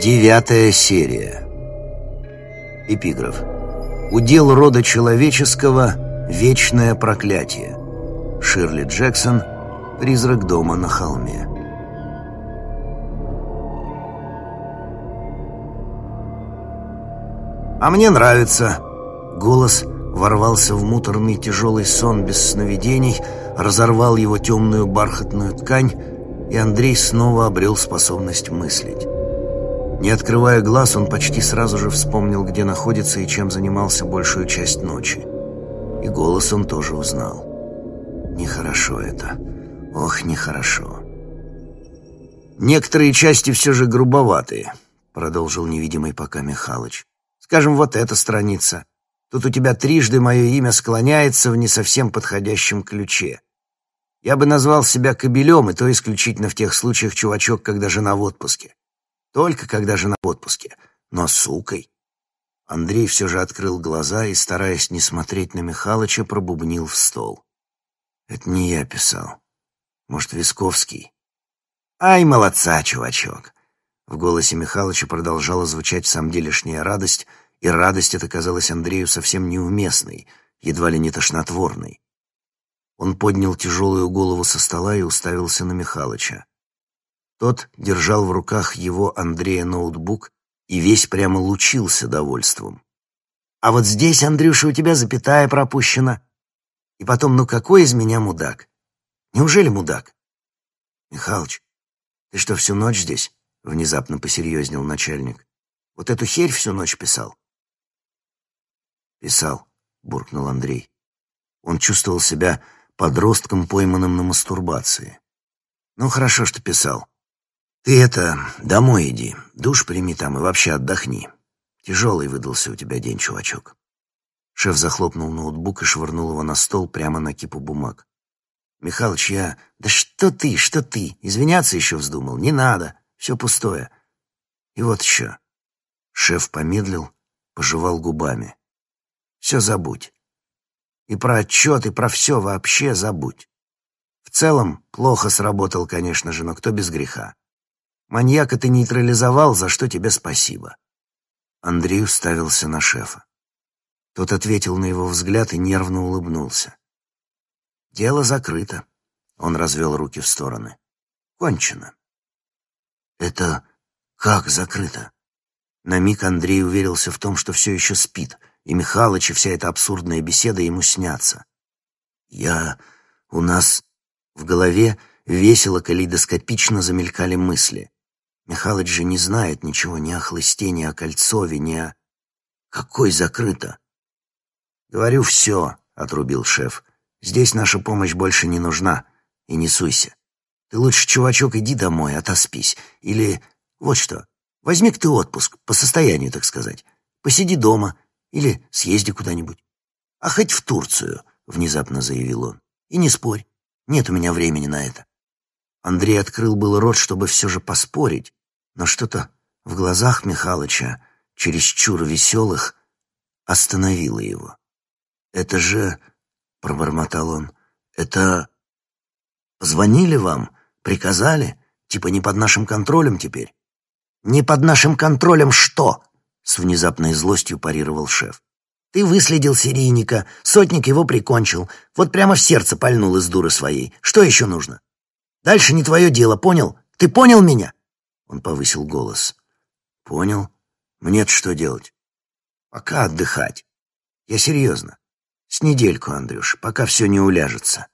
Девятая серия. Эпиграф. Удел рода человеческого — вечное проклятие. Ширли Джексон «Призрак дома на холме». «А мне нравится!» Голос ворвался в муторный тяжелый сон без сновидений, разорвал его темную бархатную ткань, и Андрей снова обрел способность мыслить. Не открывая глаз, он почти сразу же вспомнил, где находится и чем занимался большую часть ночи. И голос он тоже узнал. Нехорошо это. Ох, нехорошо. Некоторые части все же грубоватые, продолжил невидимый пока Михалыч. Скажем, вот эта страница. Тут у тебя трижды мое имя склоняется в не совсем подходящем ключе. Я бы назвал себя кобелем, и то исключительно в тех случаях, чувачок, когда жена в отпуске. Только когда жена в отпуске. Но сукой. Андрей все же открыл глаза и, стараясь не смотреть на Михалыча, пробубнил в стол. Это не я писал. Может, Висковский? Ай, молодца, чувачок. В голосе Михалыча продолжала звучать самделишняя радость, и радость эта казалась Андрею совсем неуместной, едва ли не тошнотворной. Он поднял тяжелую голову со стола и уставился на Михалыча. Тот держал в руках его Андрея ноутбук и весь прямо лучился довольством. «А вот здесь, Андрюша, у тебя запятая пропущена. И потом, ну какой из меня мудак? Неужели мудак?» «Михалыч, ты что, всю ночь здесь?» — внезапно посерьезнел начальник. «Вот эту херь всю ночь писал?» «Писал», — буркнул Андрей. Он чувствовал себя подростком, пойманным на мастурбации. «Ну, хорошо, что писал. Ты это, домой иди, душ прими там и вообще отдохни. Тяжелый выдался у тебя день, чувачок. Шеф захлопнул ноутбук и швырнул его на стол прямо на кипу бумаг. «Михалыч, я... Да что ты, что ты? Извиняться еще вздумал? Не надо. Все пустое. И вот еще». Шеф помедлил, пожевал губами. «Все забудь. И про отчет, и про все вообще забудь. В целом, плохо сработал, конечно же, но кто без греха. Маньяка ты нейтрализовал, за что тебе спасибо. Андрей уставился на шефа. Тот ответил на его взгляд и нервно улыбнулся. Дело закрыто. Он развел руки в стороны. Кончено. Это как закрыто? На миг Андрей уверился в том, что все еще спит, и Михалыч и вся эта абсурдная беседа ему снятся. Я... у нас... В голове весело калейдоскопично замелькали мысли. Михалыч же не знает ничего ни о хлысте, ни о Кольцове, ни о... Какой закрыто? Говорю, все, — отрубил шеф. Здесь наша помощь больше не нужна. И не суйся. Ты лучше, чувачок, иди домой, отоспись. Или вот что, возьми-ка ты отпуск, по состоянию, так сказать. Посиди дома или съезди куда-нибудь. А хоть в Турцию, — внезапно заявил он. И не спорь, нет у меня времени на это. Андрей открыл был рот, чтобы все же поспорить, но что-то в глазах Михалыча, чересчур веселых, остановило его. «Это же...» — пробормотал он. «Это... Звонили вам? Приказали? Типа не под нашим контролем теперь?» «Не под нашим контролем что?» — с внезапной злостью парировал шеф. «Ты выследил серийника, сотник его прикончил, вот прямо в сердце пальнул из дуры своей. Что еще нужно? Дальше не твое дело, понял? Ты понял меня?» Он повысил голос. «Понял. Мне-то что делать?» «Пока отдыхать. Я серьезно. С недельку, Андрюш, пока все не уляжется.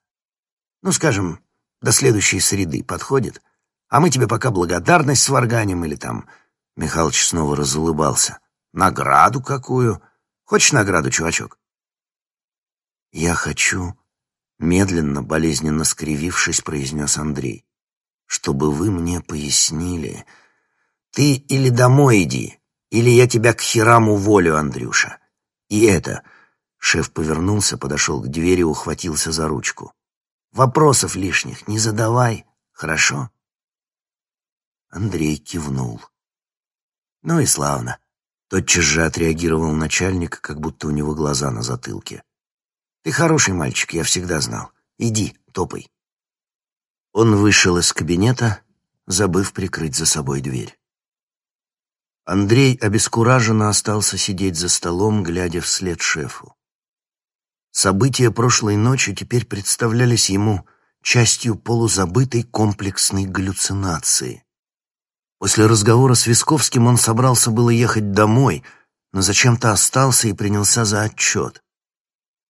Ну, скажем, до следующей среды подходит. А мы тебе пока благодарность сварганим или там...» Михалыч снова разулыбался. «Награду какую? Хочешь награду, чувачок?» «Я хочу...» Медленно, болезненно скривившись, произнес Андрей чтобы вы мне пояснили. Ты или домой иди, или я тебя к херам уволю, Андрюша. И это... Шеф повернулся, подошел к двери, ухватился за ручку. Вопросов лишних не задавай, хорошо? Андрей кивнул. Ну и славно. Тотчас же отреагировал начальник, как будто у него глаза на затылке. Ты хороший мальчик, я всегда знал. Иди, топай. Он вышел из кабинета, забыв прикрыть за собой дверь. Андрей обескураженно остался сидеть за столом, глядя вслед шефу. События прошлой ночи теперь представлялись ему частью полузабытой комплексной галлюцинации. После разговора с Висковским он собрался было ехать домой, но зачем-то остался и принялся за отчет.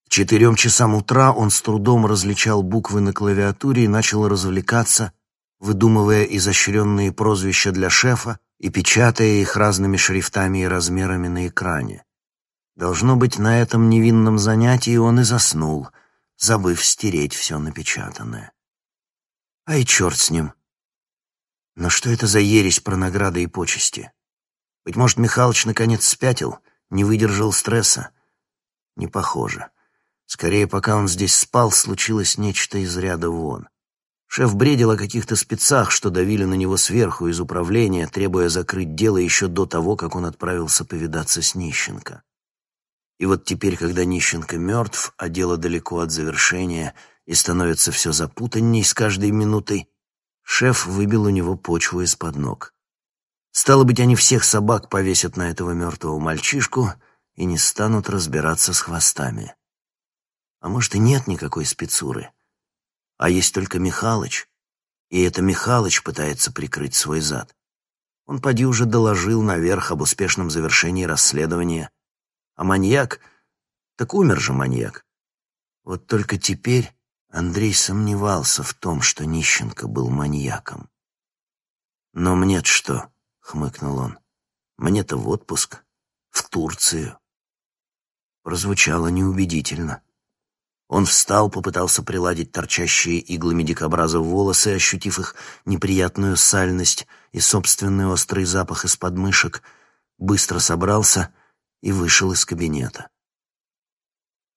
Четырем часам утра он с трудом различал буквы на клавиатуре и начал развлекаться, выдумывая изощренные прозвища для шефа и печатая их разными шрифтами и размерами на экране. Должно быть, на этом невинном занятии он и заснул, забыв стереть все напечатанное. Ай, черт с ним. Но что это за ересь про награды и почести? Быть может, Михалыч наконец спятил, не выдержал стресса? Не похоже. Скорее, пока он здесь спал, случилось нечто из ряда вон. Шеф бредил о каких-то спецах, что давили на него сверху из управления, требуя закрыть дело еще до того, как он отправился повидаться с Нищенко. И вот теперь, когда Нищенко мертв, а дело далеко от завершения и становится все запутанней с каждой минутой, шеф выбил у него почву из-под ног. Стало быть, они всех собак повесят на этого мертвого мальчишку и не станут разбираться с хвостами. А может, и нет никакой спецуры — а есть только Михалыч, и это Михалыч пытается прикрыть свой зад. Он поди уже доложил наверх об успешном завершении расследования. А маньяк... Так умер же маньяк. Вот только теперь Андрей сомневался в том, что Нищенко был маньяком. «Но мне-то что?» — хмыкнул он. «Мне-то в отпуск. В Турцию». Прозвучало неубедительно. Он встал, попытался приладить торчащие иглами дикобраза волосы, ощутив их неприятную сальность и собственный острый запах из подмышек, быстро собрался и вышел из кабинета.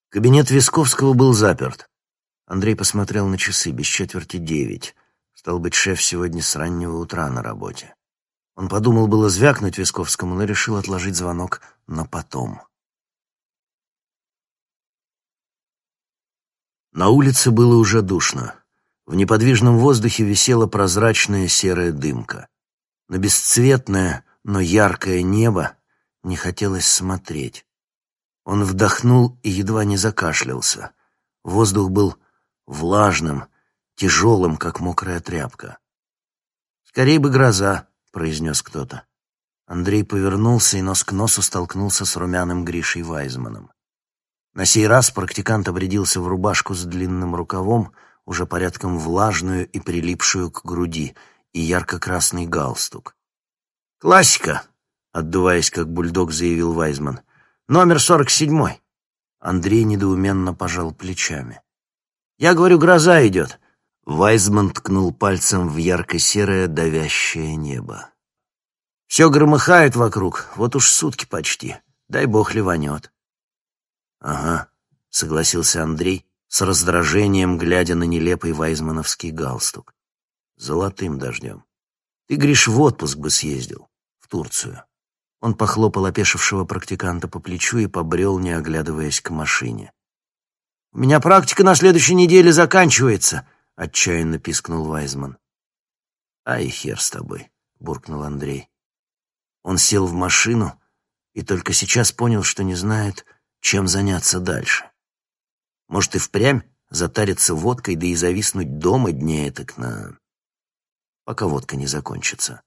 Кабинет Висковского был заперт. Андрей посмотрел на часы, без четверти девять. Стал быть, шеф сегодня с раннего утра на работе. Он подумал было звякнуть Висковскому, но решил отложить звонок на потом. На улице было уже душно. В неподвижном воздухе висела прозрачная серая дымка. На бесцветное, но яркое небо не хотелось смотреть. Он вдохнул и едва не закашлялся. Воздух был влажным, тяжелым, как мокрая тряпка. «Скорей бы гроза», — произнес кто-то. Андрей повернулся и нос к носу столкнулся с румяным Гришей Вайзманом. На сей раз практикант обрядился в рубашку с длинным рукавом, уже порядком влажную и прилипшую к груди, и ярко-красный галстук. «Классика!» — отдуваясь, как бульдог, заявил Вайзман. «Номер сорок седьмой». Андрей недоуменно пожал плечами. «Я говорю, гроза идет». Вайзман ткнул пальцем в ярко-серое давящее небо. «Все громыхает вокруг, вот уж сутки почти. Дай бог ливанет». «Ага», — согласился Андрей, с раздражением глядя на нелепый вайзмановский галстук. «Золотым дождем. Ты, Гриш, в отпуск бы съездил. В Турцию». Он похлопал опешившего практиканта по плечу и побрел, не оглядываясь к машине. «У меня практика на следующей неделе заканчивается», — отчаянно пискнул Вайзман. «Ай, хер с тобой», — буркнул Андрей. Он сел в машину и только сейчас понял, что не знает, чем заняться дальше. Может, и впрямь затариться водкой, да и зависнуть дома дней так на... пока водка не закончится.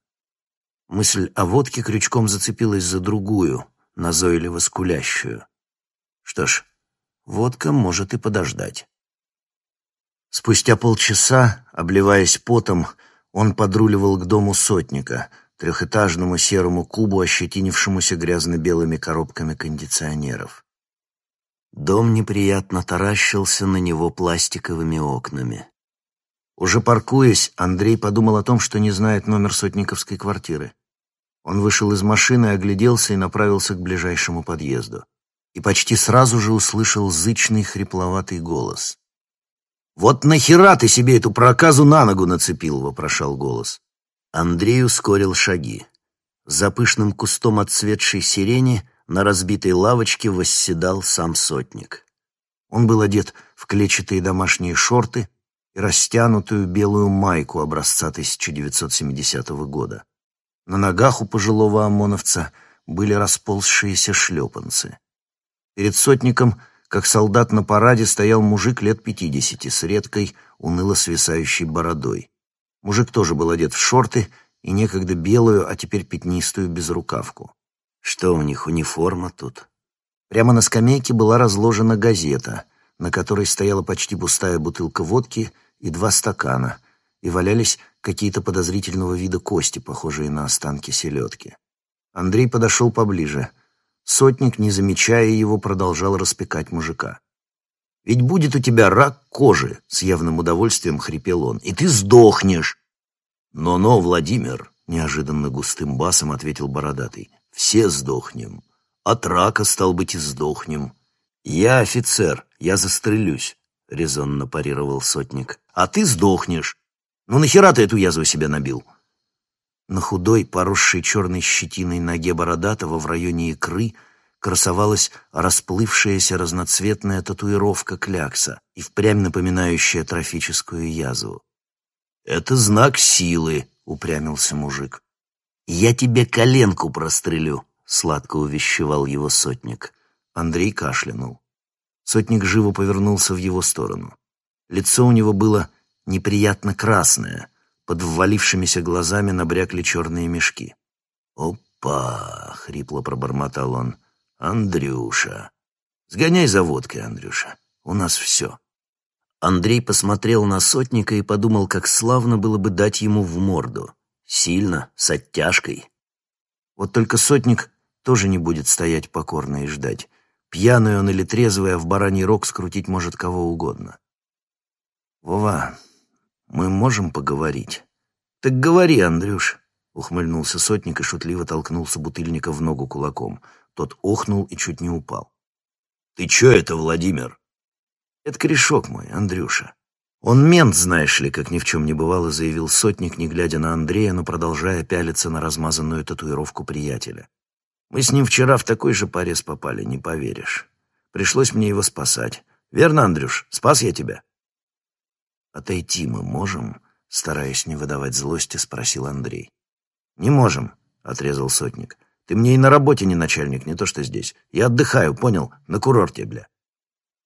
Мысль о водке крючком зацепилась за другую, назойливо скулящую. Что ж, водка может и подождать. Спустя полчаса, обливаясь потом, он подруливал к дому сотника, трехэтажному серому кубу, ощетинившемуся грязно-белыми коробками кондиционеров. Дом неприятно таращился на него пластиковыми окнами. Уже паркуясь, Андрей подумал о том, что не знает номер сотниковской квартиры. Он вышел из машины, огляделся и направился к ближайшему подъезду. И почти сразу же услышал зычный хрипловатый голос. «Вот нахера ты себе эту проказу на ногу нацепил?» — вопрошал голос. Андрей ускорил шаги. За пышным кустом отцветшей сирени на разбитой лавочке восседал сам сотник. Он был одет в клетчатые домашние шорты и растянутую белую майку образца 1970 года. На ногах у пожилого ОМОНовца были расползшиеся шлепанцы. Перед сотником, как солдат на параде, стоял мужик лет пятидесяти с редкой, уныло свисающей бородой. Мужик тоже был одет в шорты и некогда белую, а теперь пятнистую безрукавку. Что у них, униформа тут? Прямо на скамейке была разложена газета, на которой стояла почти пустая бутылка водки и два стакана, и валялись какие-то подозрительного вида кости, похожие на останки селедки. Андрей подошел поближе. Сотник, не замечая его, продолжал распекать мужика. «Ведь будет у тебя рак кожи», — с явным удовольствием хрипел он, — «и ты сдохнешь». «Но-но, Владимир», — неожиданно густым басом ответил бородатый, — «все сдохнем. От рака, стал быть, и сдохнем». «Я офицер, я застрелюсь», — резонно парировал сотник. «А ты сдохнешь. Ну нахера ты эту язву себе набил?» На худой, поросшей черной щетиной ноге Бородатого в районе икры красовалась расплывшаяся разноцветная татуировка клякса и впрямь напоминающая трофическую язву. «Это знак силы», — упрямился мужик. «Я тебе коленку прострелю», — сладко увещевал его сотник. Андрей кашлянул. Сотник живо повернулся в его сторону. Лицо у него было неприятно красное, под ввалившимися глазами набрякли черные мешки. «Опа!» — хрипло пробормотал он. «Андрюша! Сгоняй за водкой, Андрюша. У нас все». Андрей посмотрел на сотника и подумал, как славно было бы дать ему в морду. Сильно, с оттяжкой. Вот только сотник тоже не будет стоять покорно и ждать. Пьяный он или трезвый, а в бараний рог скрутить может кого угодно. «Вова, мы можем поговорить?» «Так говори, Андрюш», — ухмыльнулся сотник и шутливо толкнулся бутыльника в ногу кулаком. Тот охнул и чуть не упал. «Ты чё это, Владимир?» «Это корешок мой, Андрюша. Он мент, знаешь ли, как ни в чем не бывало, заявил сотник, не глядя на Андрея, но продолжая пялиться на размазанную татуировку приятеля. Мы с ним вчера в такой же порез попали, не поверишь. Пришлось мне его спасать. Верно, Андрюш? Спас я тебя?» «Отойти мы можем?» — стараясь не выдавать злости, спросил Андрей. «Не можем», — отрезал сотник. «Ты мне и на работе не начальник, не то что здесь. Я отдыхаю, понял? На курорте, бля».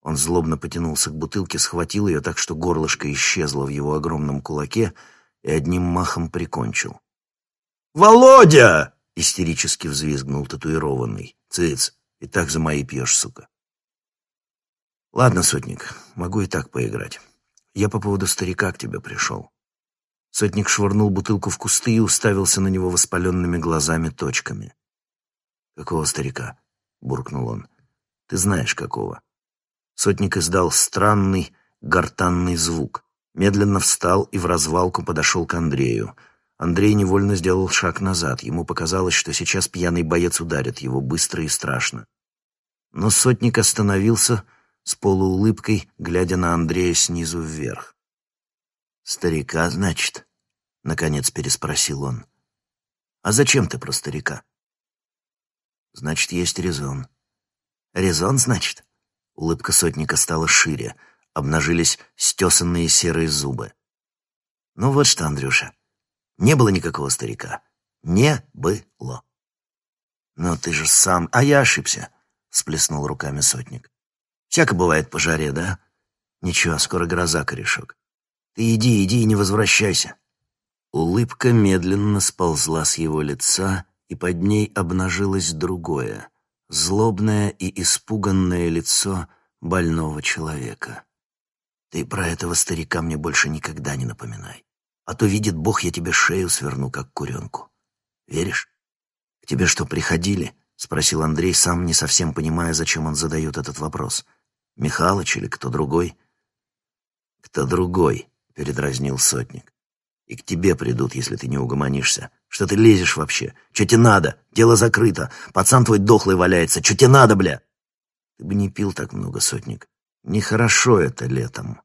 Он злобно потянулся к бутылке, схватил ее так, что горлышко исчезло в его огромном кулаке и одним махом прикончил. «Володя!» — истерически взвизгнул татуированный. «Цыц, и так за мои пьешь, сука». «Ладно, сотник, могу и так поиграть». Я по поводу старика к тебе пришел». Сотник швырнул бутылку в кусты и уставился на него воспаленными глазами-точками. «Какого старика?» — буркнул он. «Ты знаешь, какого». Сотник издал странный, гортанный звук. Медленно встал и в развалку подошел к Андрею. Андрей невольно сделал шаг назад. Ему показалось, что сейчас пьяный боец ударит его быстро и страшно. Но сотник остановился, с полуулыбкой, глядя на Андрея снизу вверх. «Старика, значит?» — наконец переспросил он. «А зачем ты про старика?» «Значит, есть резон». «Резон, значит?» Улыбка сотника стала шире, обнажились стесанные серые зубы. «Ну вот что, Андрюша, не было никакого старика. Не было». «Но ты же сам...» «А я ошибся», — сплеснул руками сотник. Всяко бывает по жаре, да? Ничего, скоро гроза, корешок. Ты иди, иди и не возвращайся. Улыбка медленно сползла с его лица, и под ней обнажилось другое, злобное и испуганное лицо больного человека. Ты про этого старика мне больше никогда не напоминай. А то, видит Бог, я тебе шею сверну, как куренку. Веришь? К тебе что, приходили? — спросил Андрей, сам не совсем понимая, зачем он задает этот вопрос. Михалыч или кто другой? Кто другой, передразнил сотник. И к тебе придут, если ты не угомонишься. Что ты лезешь вообще? Что тебе надо? Дело закрыто. Пацан твой дохлый валяется. Что тебе надо, бля? Ты бы не пил так много, сотник. Нехорошо это летом.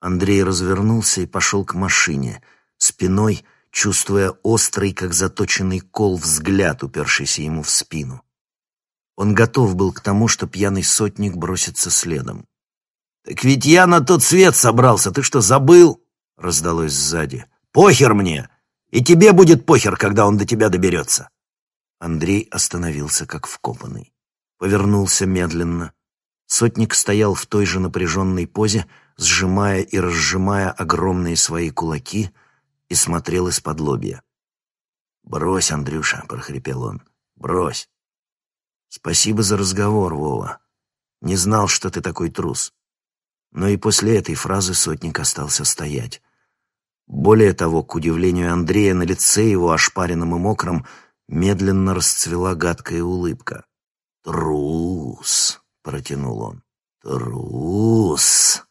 Андрей развернулся и пошел к машине, спиной чувствуя острый, как заточенный кол, взгляд, упершийся ему в спину. Он готов был к тому, что пьяный сотник бросится следом. «Так ведь я на тот свет собрался, ты что, забыл?» — раздалось сзади. «Похер мне! И тебе будет похер, когда он до тебя доберется. Андрей остановился, как вкопанный. Повернулся медленно. Сотник стоял в той же напряженной позе, сжимая и разжимая огромные свои кулаки, и смотрел из-под лобья. «Брось, Андрюша», — прохрипел он, — «брось». «Спасибо за разговор, Вова. Не знал, что ты такой трус». Но и после этой фразы сотник остался стоять. Более того, к удивлению Андрея, на лице его, ошпаренном и мокром, медленно расцвела гадкая улыбка. «Трус!» — протянул он. «Трус!»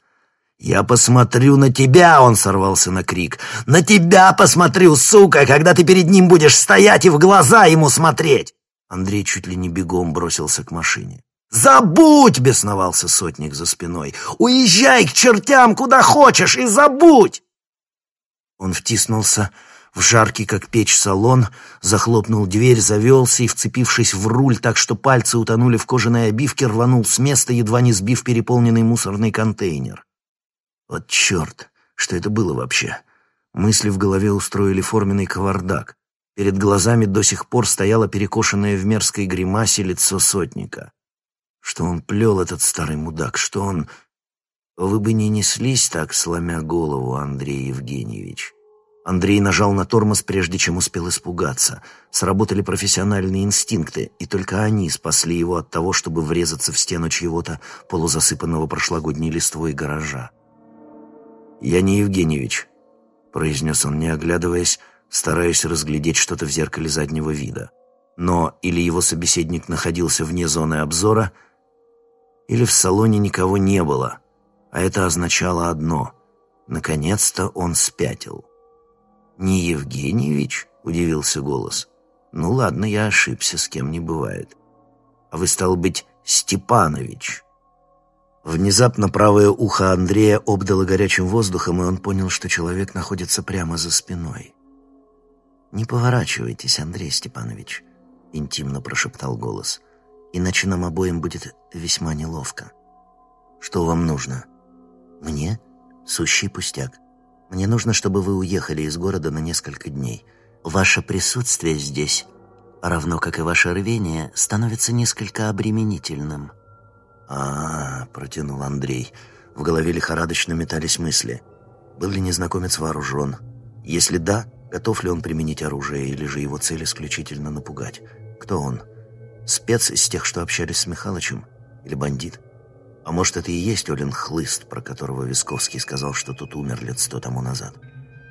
«Я посмотрю на тебя!» — он сорвался на крик. «На тебя посмотрю, сука, когда ты перед ним будешь стоять и в глаза ему смотреть!» Андрей чуть ли не бегом бросился к машине. «Забудь!» — бесновался сотник за спиной. «Уезжай к чертям куда хочешь и забудь!» Он втиснулся в жаркий, как печь, салон, захлопнул дверь, завелся и, вцепившись в руль так, что пальцы утонули в кожаной обивке, рванул с места, едва не сбив переполненный мусорный контейнер. Вот черт, что это было вообще? Мысли в голове устроили форменный кавардак. Перед глазами до сих пор стояло перекошенное в мерзкой гримасе лицо сотника. Что он плел, этот старый мудак, что он... Вы бы не неслись так, сломя голову, Андрей Евгеньевич. Андрей нажал на тормоз, прежде чем успел испугаться. Сработали профессиональные инстинкты, и только они спасли его от того, чтобы врезаться в стену чьего-то полузасыпанного прошлогодней листвой гаража. «Я не Евгеньевич», — произнес он, не оглядываясь, стараясь разглядеть что-то в зеркале заднего вида. Но или его собеседник находился вне зоны обзора, или в салоне никого не было, а это означало одно — наконец-то он спятил. «Не Евгеньевич?» — удивился голос. «Ну ладно, я ошибся, с кем не бывает. А вы, стал быть, Степанович». Внезапно правое ухо Андрея обдало горячим воздухом, и он понял, что человек находится прямо за спиной. «Не поворачивайтесь, Андрей Степанович», — интимно прошептал голос, «иначе нам обоим будет весьма неловко». «Что вам нужно?» «Мне? Сущий пустяк. Мне нужно, чтобы вы уехали из города на несколько дней. Ваше присутствие здесь, равно как и ваше рвение, становится несколько обременительным». А, -а, -а протянул Андрей. В голове лихорадочно метались мысли. Был ли незнакомец вооружен? Если да, готов ли он применить оружие, или же его цель исключительно напугать? Кто он? Спец из тех, что общались с Михалычем? Или бандит? А может, это и есть Олен Хлыст, про которого Висковский сказал, что тот умер лет сто тому назад?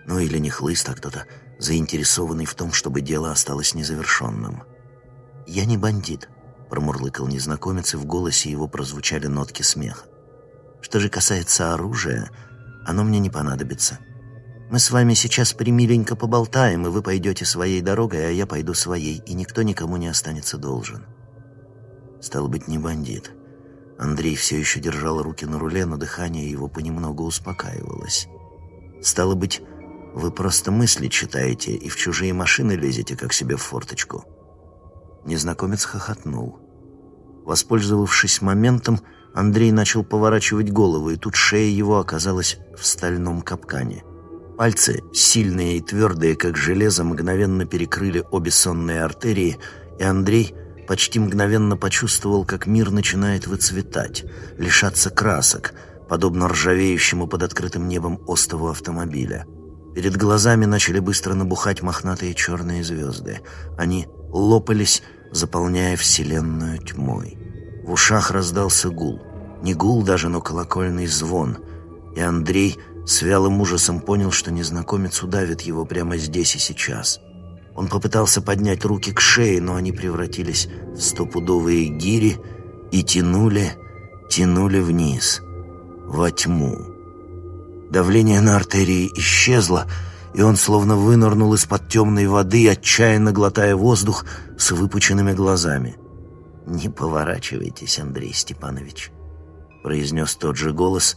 Ну или не Хлыст, а кто-то заинтересованный в том, чтобы дело осталось незавершенным. «Я не бандит», — промурлыкал незнакомец, и в голосе его прозвучали нотки смеха. «Что же касается оружия, оно мне не понадобится. Мы с вами сейчас примиленько поболтаем, и вы пойдете своей дорогой, а я пойду своей, и никто никому не останется должен». Стал быть, не бандит. Андрей все еще держал руки на руле, но дыхание его понемногу успокаивалось. «Стало быть, вы просто мысли читаете и в чужие машины лезете, как себе в форточку». Незнакомец хохотнул. Воспользовавшись моментом, Андрей начал поворачивать голову, и тут шея его оказалась в стальном капкане. Пальцы, сильные и твердые, как железо, мгновенно перекрыли обе сонные артерии, и Андрей почти мгновенно почувствовал, как мир начинает выцветать, лишаться красок, подобно ржавеющему под открытым небом остову автомобиля. Перед глазами начали быстро набухать мохнатые черные звезды. Они лопались, заполняя вселенную тьмой. В ушах раздался гул. Не гул даже, но колокольный звон. И Андрей с вялым ужасом понял, что незнакомец удавит его прямо здесь и сейчас — он попытался поднять руки к шее, но они превратились в стопудовые гири и тянули, тянули вниз, во тьму. Давление на артерии исчезло, и он словно вынырнул из-под темной воды, отчаянно глотая воздух с выпученными глазами. «Не поворачивайтесь, Андрей Степанович», — произнес тот же голос,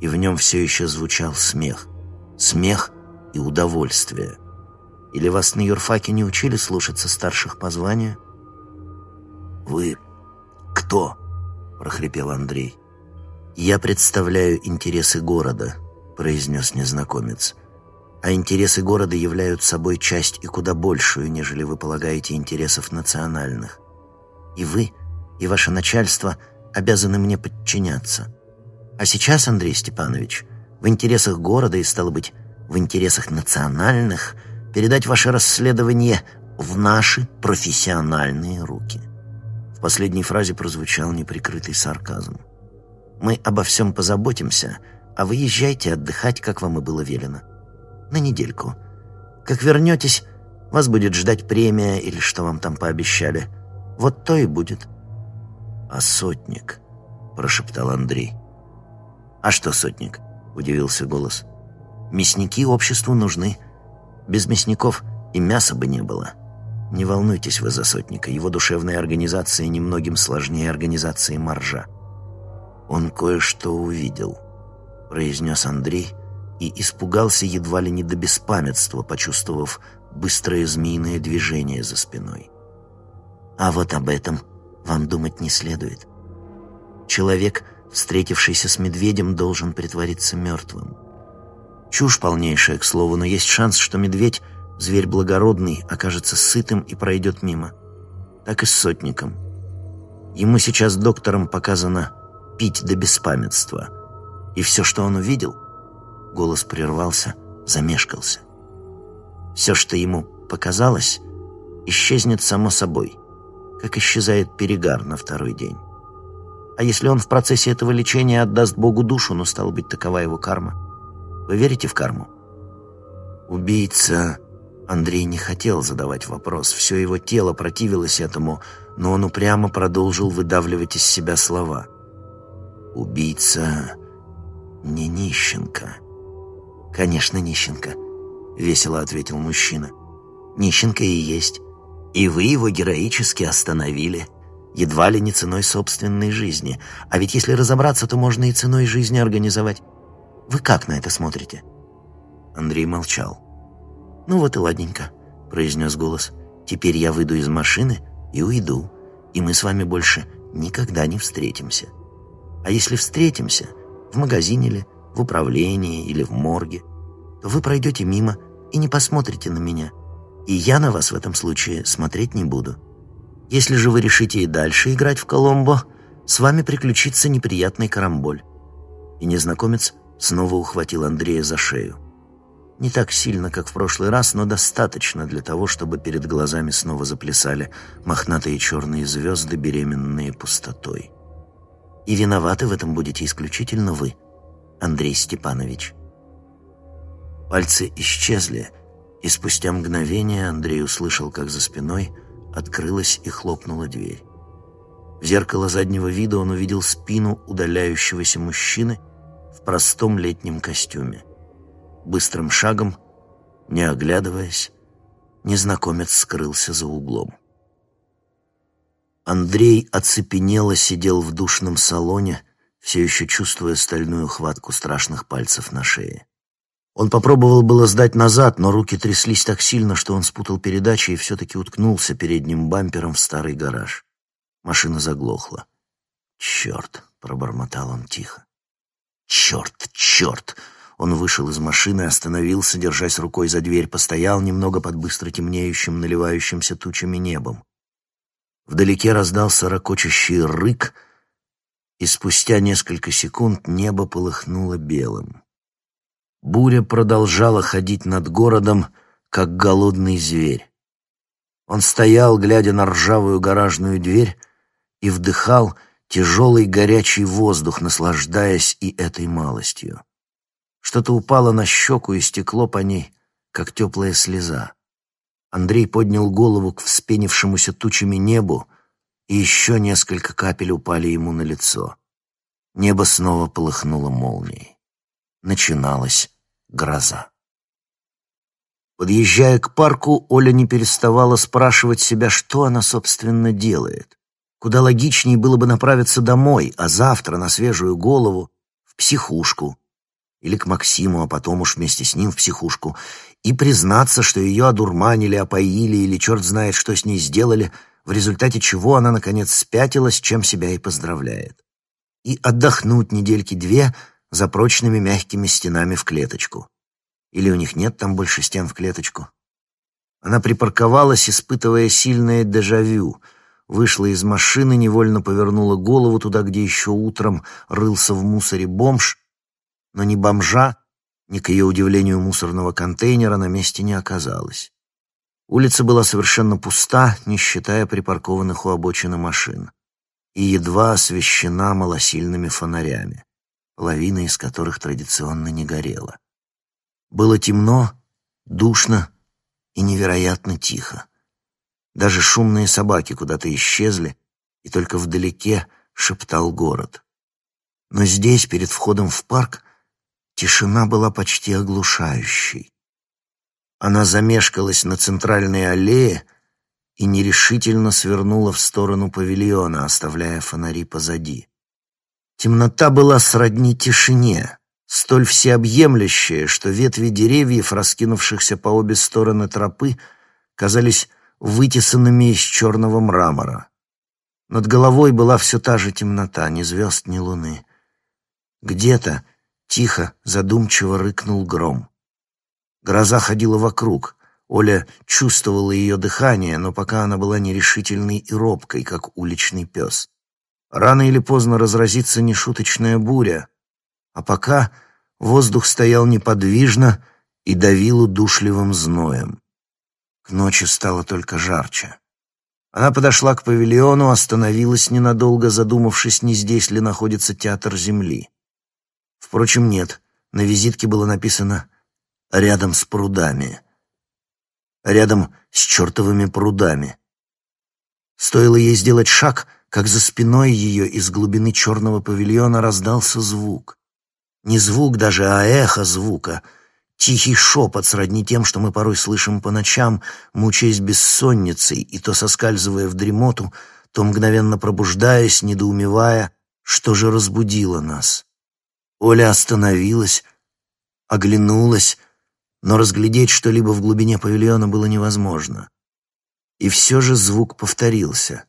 и в нем все еще звучал смех. Смех и удовольствие — или вас на юрфаке не учили слушаться старших по званию?» «Вы кто?» — прохрипел Андрей. «Я представляю интересы города», — произнес незнакомец. а интересы города являются собой часть и куда большую, нежели вы полагаете интересов национальных. И вы, и ваше начальство обязаны мне подчиняться. А сейчас, Андрей Степанович, в интересах города и, стало быть, в интересах национальных передать ваше расследование в наши профессиональные руки. В последней фразе прозвучал неприкрытый сарказм. Мы обо всем позаботимся, а вы езжайте отдыхать, как вам и было велено на недельку. Как вернетесь, вас будет ждать премия или что вам там пообещали. Вот то и будет». «А сотник?» — прошептал Андрей. «А что сотник?» — удивился голос. «Мясники обществу нужны. Без мясников и мяса бы не было. Не волнуйтесь вы за сотника, его душевная организация немногим сложнее организации маржа». «Он кое-что увидел», — произнес Андрей, — и испугался едва ли не до беспамятства, почувствовав быстрое змеиное движение за спиной. А вот об этом вам думать не следует. Человек, встретившийся с медведем, должен притвориться мертвым. Чушь полнейшая, к слову, но есть шанс, что медведь, зверь благородный, окажется сытым и пройдет мимо. Так и с сотником. Ему сейчас доктором показано пить до беспамятства. И все, что он увидел, Голос прервался, замешкался. Все, что ему показалось, исчезнет само собой, как исчезает перегар на второй день. А если он в процессе этого лечения отдаст Богу душу, ну, стало быть, такова его карма. Вы верите в карму? Убийца... Андрей не хотел задавать вопрос. Все его тело противилось этому, но он упрямо продолжил выдавливать из себя слова. «Убийца не нищенка». «Конечно, нищенка», — весело ответил мужчина. «Нищенка и есть. И вы его героически остановили. Едва ли не ценой собственной жизни. А ведь если разобраться, то можно и ценой жизни организовать. Вы как на это смотрите?» Андрей молчал. «Ну вот и ладненько», — произнес голос. «Теперь я выйду из машины и уйду, и мы с вами больше никогда не встретимся. А если встретимся, в магазине ли, в управлении или в морге, то вы пройдете мимо и не посмотрите на меня. И я на вас в этом случае смотреть не буду. Если же вы решите и дальше играть в Коломбо, с вами приключится неприятный карамболь». И незнакомец снова ухватил Андрея за шею. Не так сильно, как в прошлый раз, но достаточно для того, чтобы перед глазами снова заплясали мохнатые черные звезды, беременные пустотой. И виноваты в этом будете исключительно вы, Андрей Степанович. Пальцы исчезли, и спустя мгновение Андрей услышал, как за спиной открылась и хлопнула дверь. В зеркало заднего вида он увидел спину удаляющегося мужчины простом летнем костюме. Быстрым шагом, не оглядываясь, незнакомец скрылся за углом. Андрей оцепенело сидел в душном салоне, все еще чувствуя стальную хватку страшных пальцев на шее. Он попробовал было сдать назад, но руки тряслись так сильно, что он спутал передачи и все-таки уткнулся передним бампером в старый гараж. Машина заглохла. «Черт!» — пробормотал он тихо. «Черт! Черт!» Он вышел из машины, остановился, держась рукой за дверь, постоял немного под быстро темнеющим, наливающимся тучами небом. Вдалеке раздался ракочущий рык — и спустя несколько секунд небо полыхнуло белым. Буря продолжала ходить над городом, как голодный зверь. Он стоял, глядя на ржавую гаражную дверь, и вдыхал тяжелый горячий воздух, наслаждаясь и этой малостью. Что-то упало на щеку и стекло по ней, как теплая слеза. Андрей поднял голову к вспенившемуся тучами небу, и еще несколько капель упали ему на лицо. Небо снова полыхнуло молнией. Начиналась гроза. Подъезжая к парку, Оля не переставала спрашивать себя, что она, собственно, делает. Куда логичнее было бы направиться домой, а завтра на свежую голову в психушку или к Максиму, а потом уж вместе с ним в психушку, и признаться, что ее одурманили, опоили или черт знает, что с ней сделали — в результате чего она, наконец, спятилась, чем себя и поздравляет. И отдохнуть недельки две за прочными мягкими стенами в клеточку. Или у них нет там больше стен в клеточку? Она припарковалась, испытывая сильное дежавю. Вышла из машины, невольно повернула голову туда, где еще утром рылся в мусоре бомж, но ни бомжа, ни, к ее удивлению, мусорного контейнера на месте не оказалось. Улица была совершенно пуста, не считая припаркованных у обочины машин, и едва освещена малосильными фонарями, половина из которых традиционно не горела. Было темно, душно и невероятно тихо. Даже шумные собаки куда-то исчезли, и только вдалеке шептал город. Но здесь, перед входом в парк, тишина была почти оглушающей. Она замешкалась на центральной аллее и нерешительно свернула в сторону павильона, оставляя фонари позади. Темнота была сродни тишине, столь всеобъемлющее, что ветви деревьев, раскинувшихся по обе стороны тропы, казались вытесанными из черного мрамора. Над головой была все та же темнота, ни звезд, ни луны. Где-то тихо, задумчиво рыкнул гром. Гроза ходила вокруг. Оля чувствовала ее дыхание, но пока она была нерешительной и робкой, как уличный пес. Рано или поздно разразится нешуточная буря, а пока воздух стоял неподвижно и давил удушливым зноем. К ночи стало только жарче. Она подошла к павильону, остановилась ненадолго, задумавшись, не здесь ли находится театр Земли. Впрочем, нет, на визитке было написано «рядом с прудами». Рядом с чертовыми прудами. Стоило ей сделать шаг, как за спиной ее из глубины черного павильона раздался звук. Не звук даже, а эхо звука. Тихий шепот сродни тем, что мы порой слышим по ночам, мучаясь бессонницей и то соскальзывая в дремоту, то мгновенно пробуждаясь, недоумевая, что же разбудило нас. Оля остановилась, оглянулась, но разглядеть что-либо в глубине павильона было невозможно. И все же звук повторился.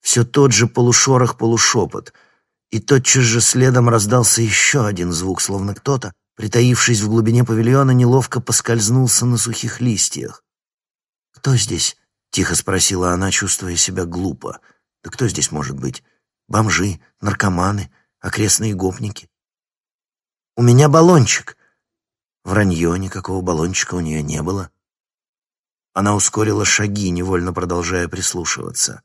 Все тот же полушорох-полушепот — и тотчас же следом раздался еще один звук, словно кто-то, притаившись в глубине павильона, неловко поскользнулся на сухих листьях. «Кто здесь?» — тихо спросила она, чувствуя себя глупо. «Да кто здесь может быть? Бомжи, наркоманы, окрестные гопники?» «У меня баллончик!» Вранье, никакого баллончика у нее не было. Она ускорила шаги, невольно продолжая прислушиваться.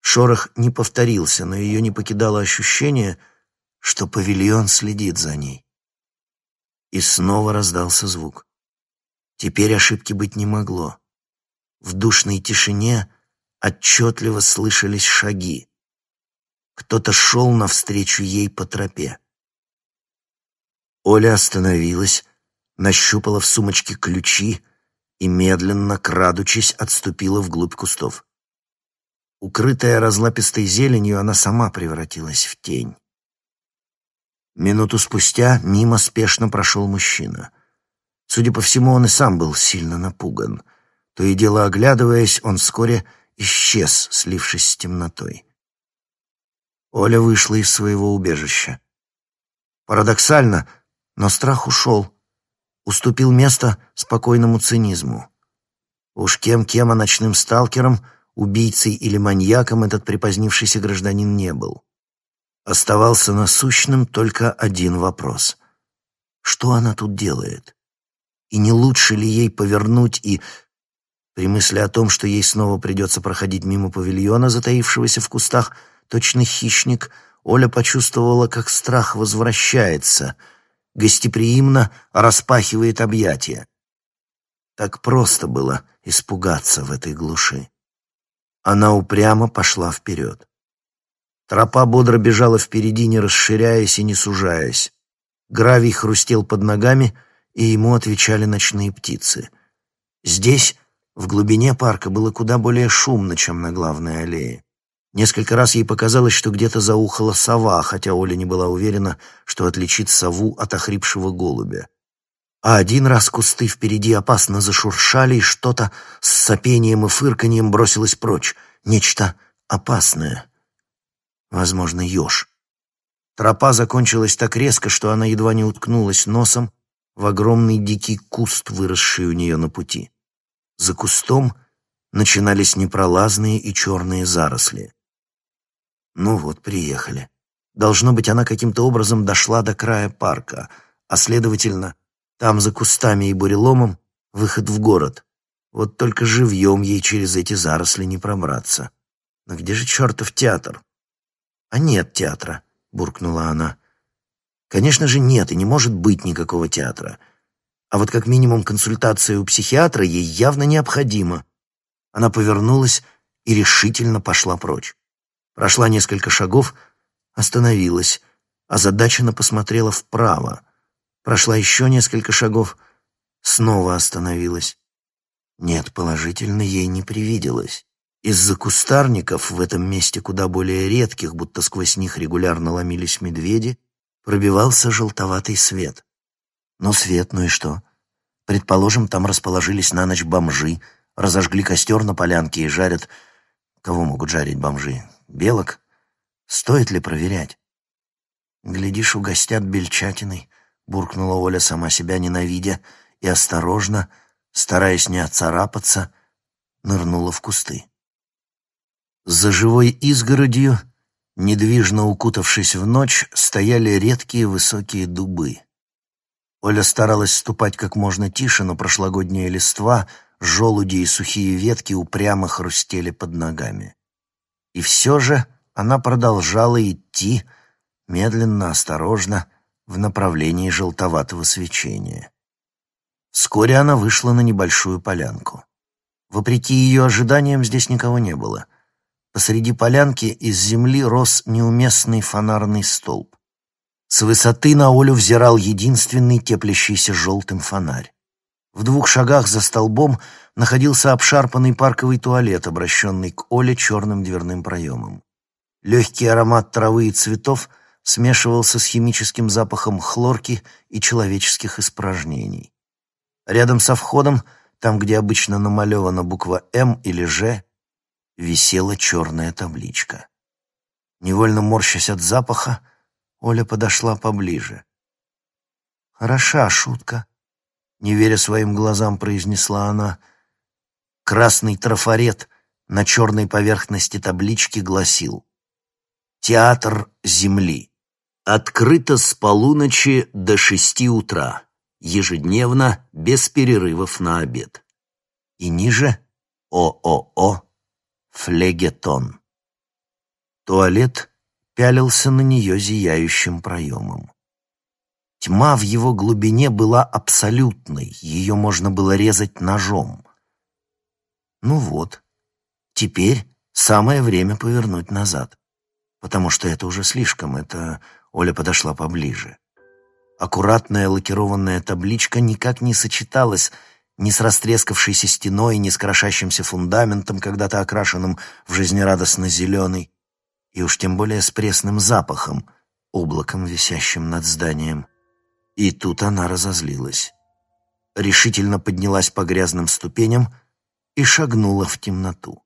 Шорох не повторился, но ее не покидало ощущение, что павильон следит за ней. И снова раздался звук. Теперь ошибки быть не могло. В душной тишине отчетливо слышались шаги. Кто-то шел навстречу ей по тропе. Оля остановилась, нащупала в сумочке ключи и, медленно, крадучись, отступила вглубь кустов. Укрытая разлапистой зеленью, она сама превратилась в тень. Минуту спустя мимо спешно прошел мужчина. Судя по всему, он и сам был сильно напуган. То и дело оглядываясь, он вскоре исчез, слившись с темнотой. Оля вышла из своего убежища. Парадоксально, но страх ушел, уступил место спокойному цинизму. Уж кем-кем, а ночным сталкером — Убийцей или маньяком этот припозднившийся гражданин не был. Оставался насущным только один вопрос. Что она тут делает? И не лучше ли ей повернуть и... При мысли о том, что ей снова придется проходить мимо павильона, затаившегося в кустах, точно хищник, Оля почувствовала, как страх возвращается, гостеприимно распахивает объятия. Так просто было испугаться в этой глуши. Она упрямо пошла вперед. Тропа бодро бежала впереди, не расширяясь и не сужаясь. Гравий хрустел под ногами, и ему отвечали ночные птицы. Здесь, в глубине парка, было куда более шумно, чем на главной аллее. Несколько раз ей показалось, что где-то заухала сова, хотя Оля не была уверена, что отличит сову от охрипшего голубя а один раз кусты впереди опасно зашуршали, и что-то с сопением и фырканьем бросилось прочь. Нечто опасное. Возможно, еж. Тропа закончилась так резко, что она едва не уткнулась носом в огромный дикий куст, выросший у нее на пути. За кустом начинались непролазные и черные заросли. Ну вот, приехали. Должно быть, она каким-то образом дошла до края парка, а, следовательно, там за кустами и буреломом выход в город. Вот только живьем ей через эти заросли не пробраться. Но где же чертов театр? А нет театра, буркнула она. Конечно же нет, и не может быть никакого театра. А вот как минимум консультация у психиатра ей явно необходима. Она повернулась и решительно пошла прочь. Прошла несколько шагов, остановилась, озадаченно посмотрела вправо. Прошла еще несколько шагов, снова остановилась. Нет, положительно ей не привиделось. Из-за кустарников в этом месте куда более редких, будто сквозь них регулярно ломились медведи, пробивался желтоватый свет. Ну, свет, ну и что? Предположим, там расположились на ночь бомжи, разожгли костер на полянке и жарят... Кого могут жарить бомжи? Белок? Стоит ли проверять? Глядишь, угостят бельчатиной, буркнула Оля сама себя ненавидя, и осторожно, стараясь не отцарапаться, нырнула в кусты. За живой изгородью, недвижно укутавшись в ночь, стояли редкие высокие дубы. Оля старалась ступать как можно тише, но прошлогодняя листва, желуди и сухие ветки упрямо хрустели под ногами. И все же она продолжала идти, медленно, осторожно, в направлении желтоватого свечения. Вскоре она вышла на небольшую полянку. Вопреки ее ожиданиям, здесь никого не было. Посреди полянки из земли рос неуместный фонарный столб. С высоты на Олю взирал единственный теплящийся желтым фонарь. В двух шагах за столбом находился обшарпанный парковый туалет, обращенный к Оле черным дверным проемом. Легкий аромат травы и цветов смешивался с химическим запахом хлорки и человеческих испражнений. Рядом со входом, там, где обычно намалевана буква «М» или «Ж», висела черная табличка. Невольно морщась от запаха, Оля подошла поближе. «Хороша шутка», — не веря своим глазам, произнесла она. Красный трафарет на черной поверхности таблички гласил «Театр Земли. Открыто с полуночи до шести утра. Ежедневно, без перерывов на обед». И ниже ООО Флегетон. Туалет пялился на нее зияющим проемом. Тьма в его глубине была абсолютной, ее можно было резать ножом. Ну вот, теперь самое время повернуть назад, потому что это уже слишком, это Оля подошла поближе. Аккуратная лакированная табличка никак не сочеталась ни с растрескавшейся стеной, ни с крошащимся фундаментом, когда-то окрашенным в жизнерадостно-зеленый, и уж тем более с пресным запахом, облаком, висящим над зданием. И тут она разозлилась. Решительно поднялась по грязным ступеням и шагнула в темноту.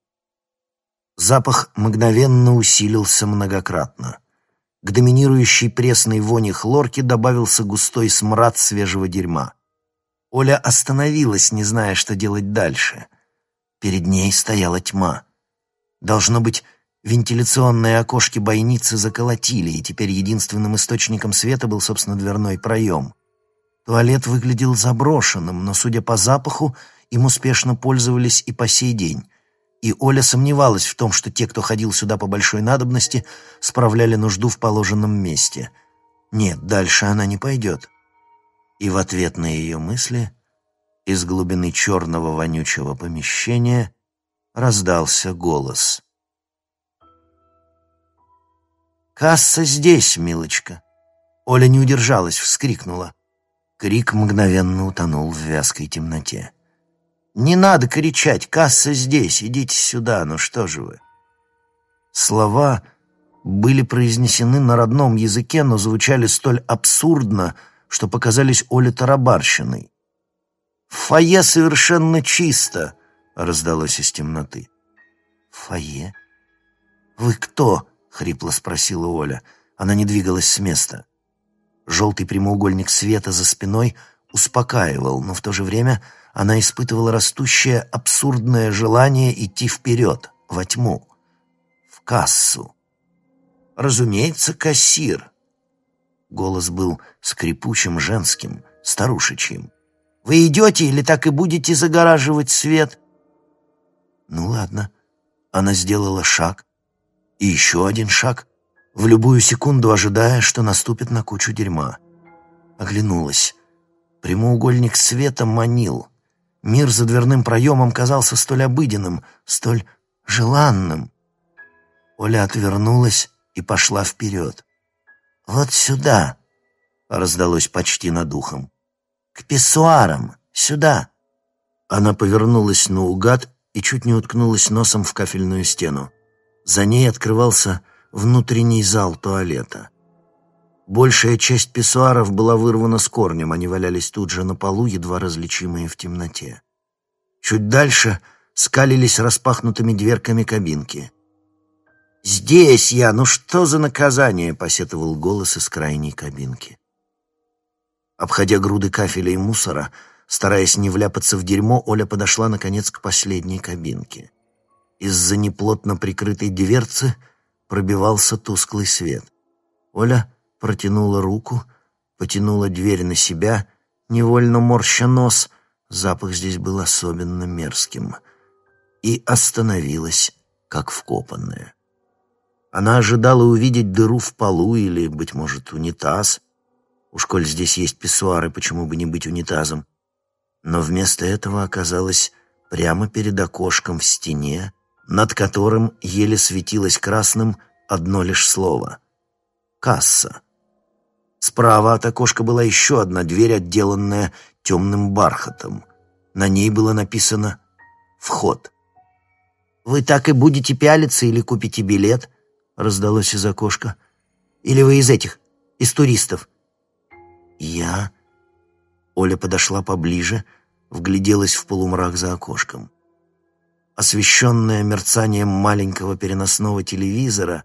Запах мгновенно усилился многократно. К доминирующей пресной вони хлорки добавился густой смрад свежего дерьма. Оля остановилась, не зная, что делать дальше. Перед ней стояла тьма. Должно быть, вентиляционные окошки бойницы заколотили, и теперь единственным источником света был, собственно, дверной проем. Туалет выглядел заброшенным, но, судя по запаху, им успешно пользовались и по сей день. И Оля сомневалась в том, что те, кто ходил сюда по большой надобности, справляли нужду в положенном месте. Нет, дальше она не пойдет. И в ответ на ее мысли из глубины черного вонючего помещения раздался голос. «Касса здесь, милочка!» Оля не удержалась, вскрикнула. Крик мгновенно утонул в вязкой темноте. «Не надо кричать! Касса здесь! Идите сюда! Ну что же вы!» Слова были произнесены на родном языке, но звучали столь абсурдно, что показались Оле тарабарщиной. «В фойе совершенно чисто!» — раздалось из темноты. «Фойе? Вы кто?» — хрипло спросила Оля. Она не двигалась с места. Желтый прямоугольник света за спиной успокаивал, но в то же время она испытывала растущее абсурдное желание идти вперед, во тьму, в кассу. Разумеется, кассир. Голос был скрипучим, женским, старушечьим. «Вы идете или так и будете загораживать свет?» «Ну ладно». Она сделала шаг. И еще один шаг, в любую секунду ожидая, что наступит на кучу дерьма. Оглянулась. Прямоугольник света манил. Мир за дверным проемом казался столь обыденным, столь желанным. Оля отвернулась и пошла вперед. «Вот сюда!» — раздалось почти над ухом. «К писсуарам! Сюда!» Она повернулась наугад и чуть не уткнулась носом в кафельную стену. За ней открывался внутренний зал туалета. Большая часть писсуаров была вырвана с корнем, они валялись тут же на полу, едва различимые в темноте. Чуть дальше скалились распахнутыми дверками кабинки. «Здесь я! Ну что за наказание?» — посетовал голос из крайней кабинки. Обходя груды кафеля и мусора, стараясь не вляпаться в дерьмо, Оля подошла, наконец, к последней кабинке. Из-за неплотно прикрытой дверцы пробивался тусклый свет. Оля протянула руку, потянула дверь на себя, невольно морща нос, запах здесь был особенно мерзким, и остановилась, как вкопанная. Она ожидала увидеть дыру в полу или, быть может, унитаз. Уж коль здесь есть писсуары, почему бы не быть унитазом? Но вместо этого оказалось прямо перед окошком в стене, над которым еле светилось красным одно лишь слово — «Касса». Справа от окошка была еще одна дверь, отделанная темным бархатом. На ней было написано «Вход». «Вы так и будете пялиться или купите билет?» — раздалось из окошка. «Или вы из этих, из туристов?» «Я...» Оля подошла поближе, вгляделась в полумрак за окошком. Освещенная мерцанием маленького переносного телевизора,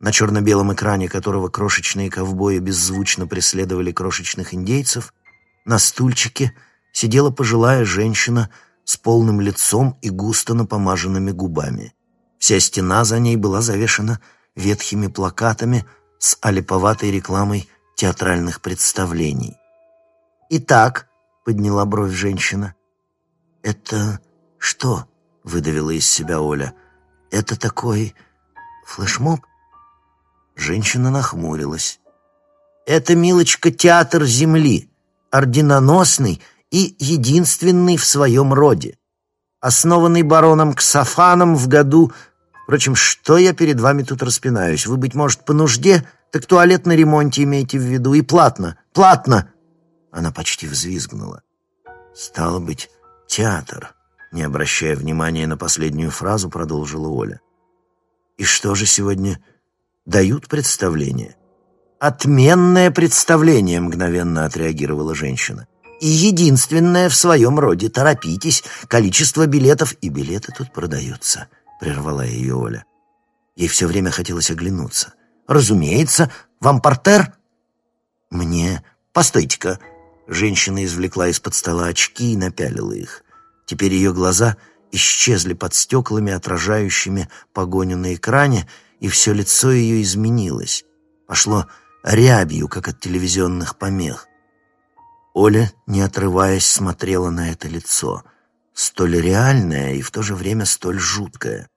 на черно-белом экране которого крошечные ковбои беззвучно преследовали крошечных индейцев, на стульчике сидела пожилая женщина с полным лицом и густо напомаженными губами. Вся стена за ней была завешена ветхими плакатами с алиповатой рекламой театральных представлений. «Итак», — подняла бровь женщина, — «это что?» — выдавила из себя Оля. «Это такой флешмоб?» Женщина нахмурилась. «Это, милочка, театр земли, орденоносный и единственный в своем роде, основанный бароном Ксофаном в году Впрочем, что я перед вами тут распинаюсь? Вы, быть может, по нужде, так туалет на ремонте имеете в виду. И платно, платно!» Она почти взвизгнула. «Стало быть, театр», — не обращая внимания на последнюю фразу, продолжила Оля. «И что же сегодня дают представление?» «Отменное представление», — мгновенно отреагировала женщина. «И единственное в своем роде. Торопитесь, количество билетов, и билеты тут продаются». — прервала ее Оля. Ей все время хотелось оглянуться. «Разумеется, вам портер?» «Мне... Постойте-ка!» Женщина извлекла из-под стола очки и напялила их. Теперь ее глаза исчезли под стеклами, отражающими погоню на экране, и все лицо ее изменилось. Пошло рябью, как от телевизионных помех. Оля, не отрываясь, смотрела на это лицо — столь реальная и в то же время столь жуткая.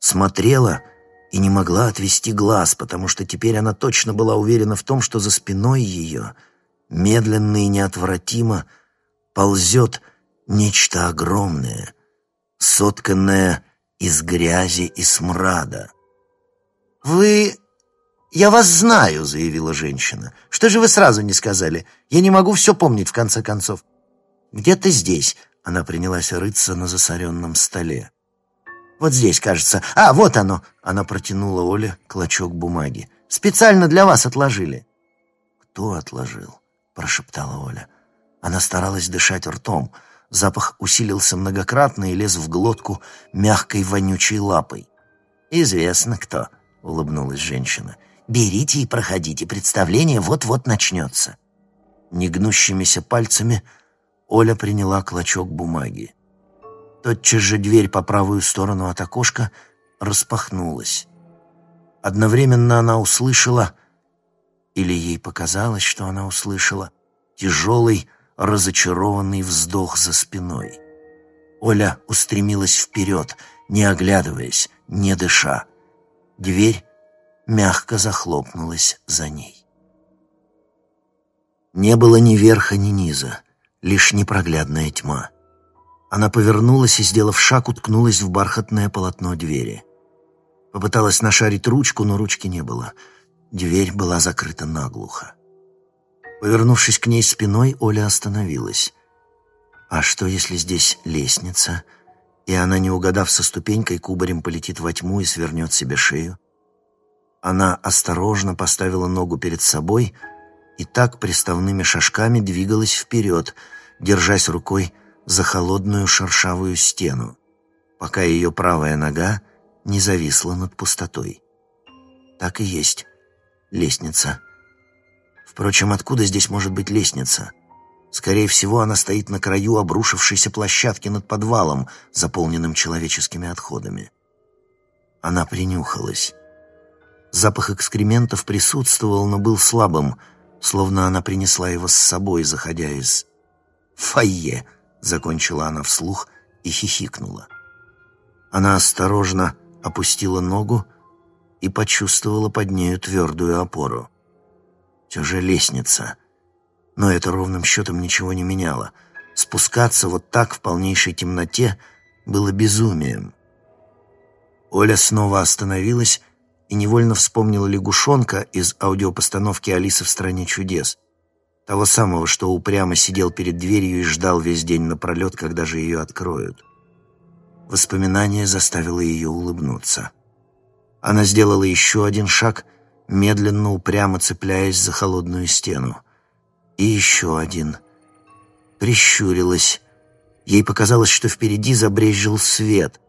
Смотрела и не могла отвести глаз, потому что теперь она точно была уверена в том, что за спиной ее медленно и неотвратимо ползет нечто огромное, сотканное из грязи и смрада. «Вы... я вас знаю», — заявила женщина. «Что же вы сразу не сказали? Я не могу все помнить, в конце концов». «Где-то здесь, она принялась рыться на засоренном столе. «Вот здесь, кажется. А, вот оно!» Она протянула Оле клочок бумаги. «Специально для вас отложили». «Кто отложил?» — прошептала Оля. Она старалась дышать ртом. Запах усилился многократно и лез в глотку мягкой вонючей лапой. «Известно кто», — улыбнулась женщина. «Берите и проходите, представление вот-вот начнется». Негнущимися пальцами Оля приняла клочок бумаги. Тотчас же дверь по правую сторону от окошка распахнулась. Одновременно она услышала, или ей показалось, что она услышала, тяжелый, разочарованный вздох за спиной. Оля устремилась вперед, не оглядываясь, не дыша. Дверь мягко захлопнулась за ней. Не было ни верха, ни низа, лишь непроглядная тьма. Она повернулась и, сделав шаг, уткнулась в бархатное полотно двери. Попыталась нашарить ручку, но ручки не было. Дверь была закрыта наглухо. Повернувшись к ней спиной, Оля остановилась. А что, если здесь лестница, и она, не угадав со ступенькой, кубарем полетит во тьму и свернет себе шею? Она осторожно поставила ногу перед собой и так приставными шажками двигалась вперед, держась рукой за холодную шершавую стену, пока ее правая нога не зависла над пустотой. Так и есть. Лестница. Впрочем, откуда здесь может быть лестница? Скорее всего, она стоит на краю обрушившейся площадки над подвалом, заполненным человеческими отходами. Она принюхалась. Запах экскрементов присутствовал, но был слабым, словно она принесла его с собой, заходя из фойе — закончила она вслух и хихикнула. Она осторожно опустила ногу и почувствовала под нею твердую опору. Все же лестница. Но это ровным счетом ничего не меняло. Спускаться вот так в полнейшей темноте было безумием. Оля снова остановилась и невольно вспомнила лягушонка из аудиопостановки «Алиса в стране чудес», того самого, что упрямо сидел перед дверью и ждал весь день напролет, когда же ее откроют. Воспоминание заставило ее улыбнуться. Она сделала еще один шаг, медленно упрямо цепляясь за холодную стену. И еще один. Прищурилась. Ей показалось, что впереди забрезжил свет.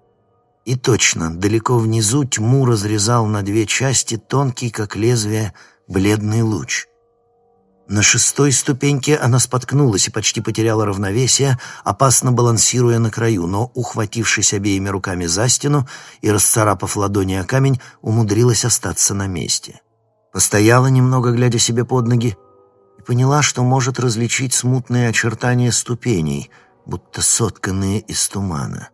И точно, далеко внизу тьму разрезал на две части тонкий, как лезвие, бледный луч — на шестой ступеньке она споткнулась и почти потеряла равновесие, опасно балансируя на краю, но, ухватившись обеими руками за стену и расцарапав ладони о камень, умудрилась остаться на месте. Постояла немного, глядя себе под ноги, и поняла, что может различить смутные очертания ступеней, будто сотканные из тумана.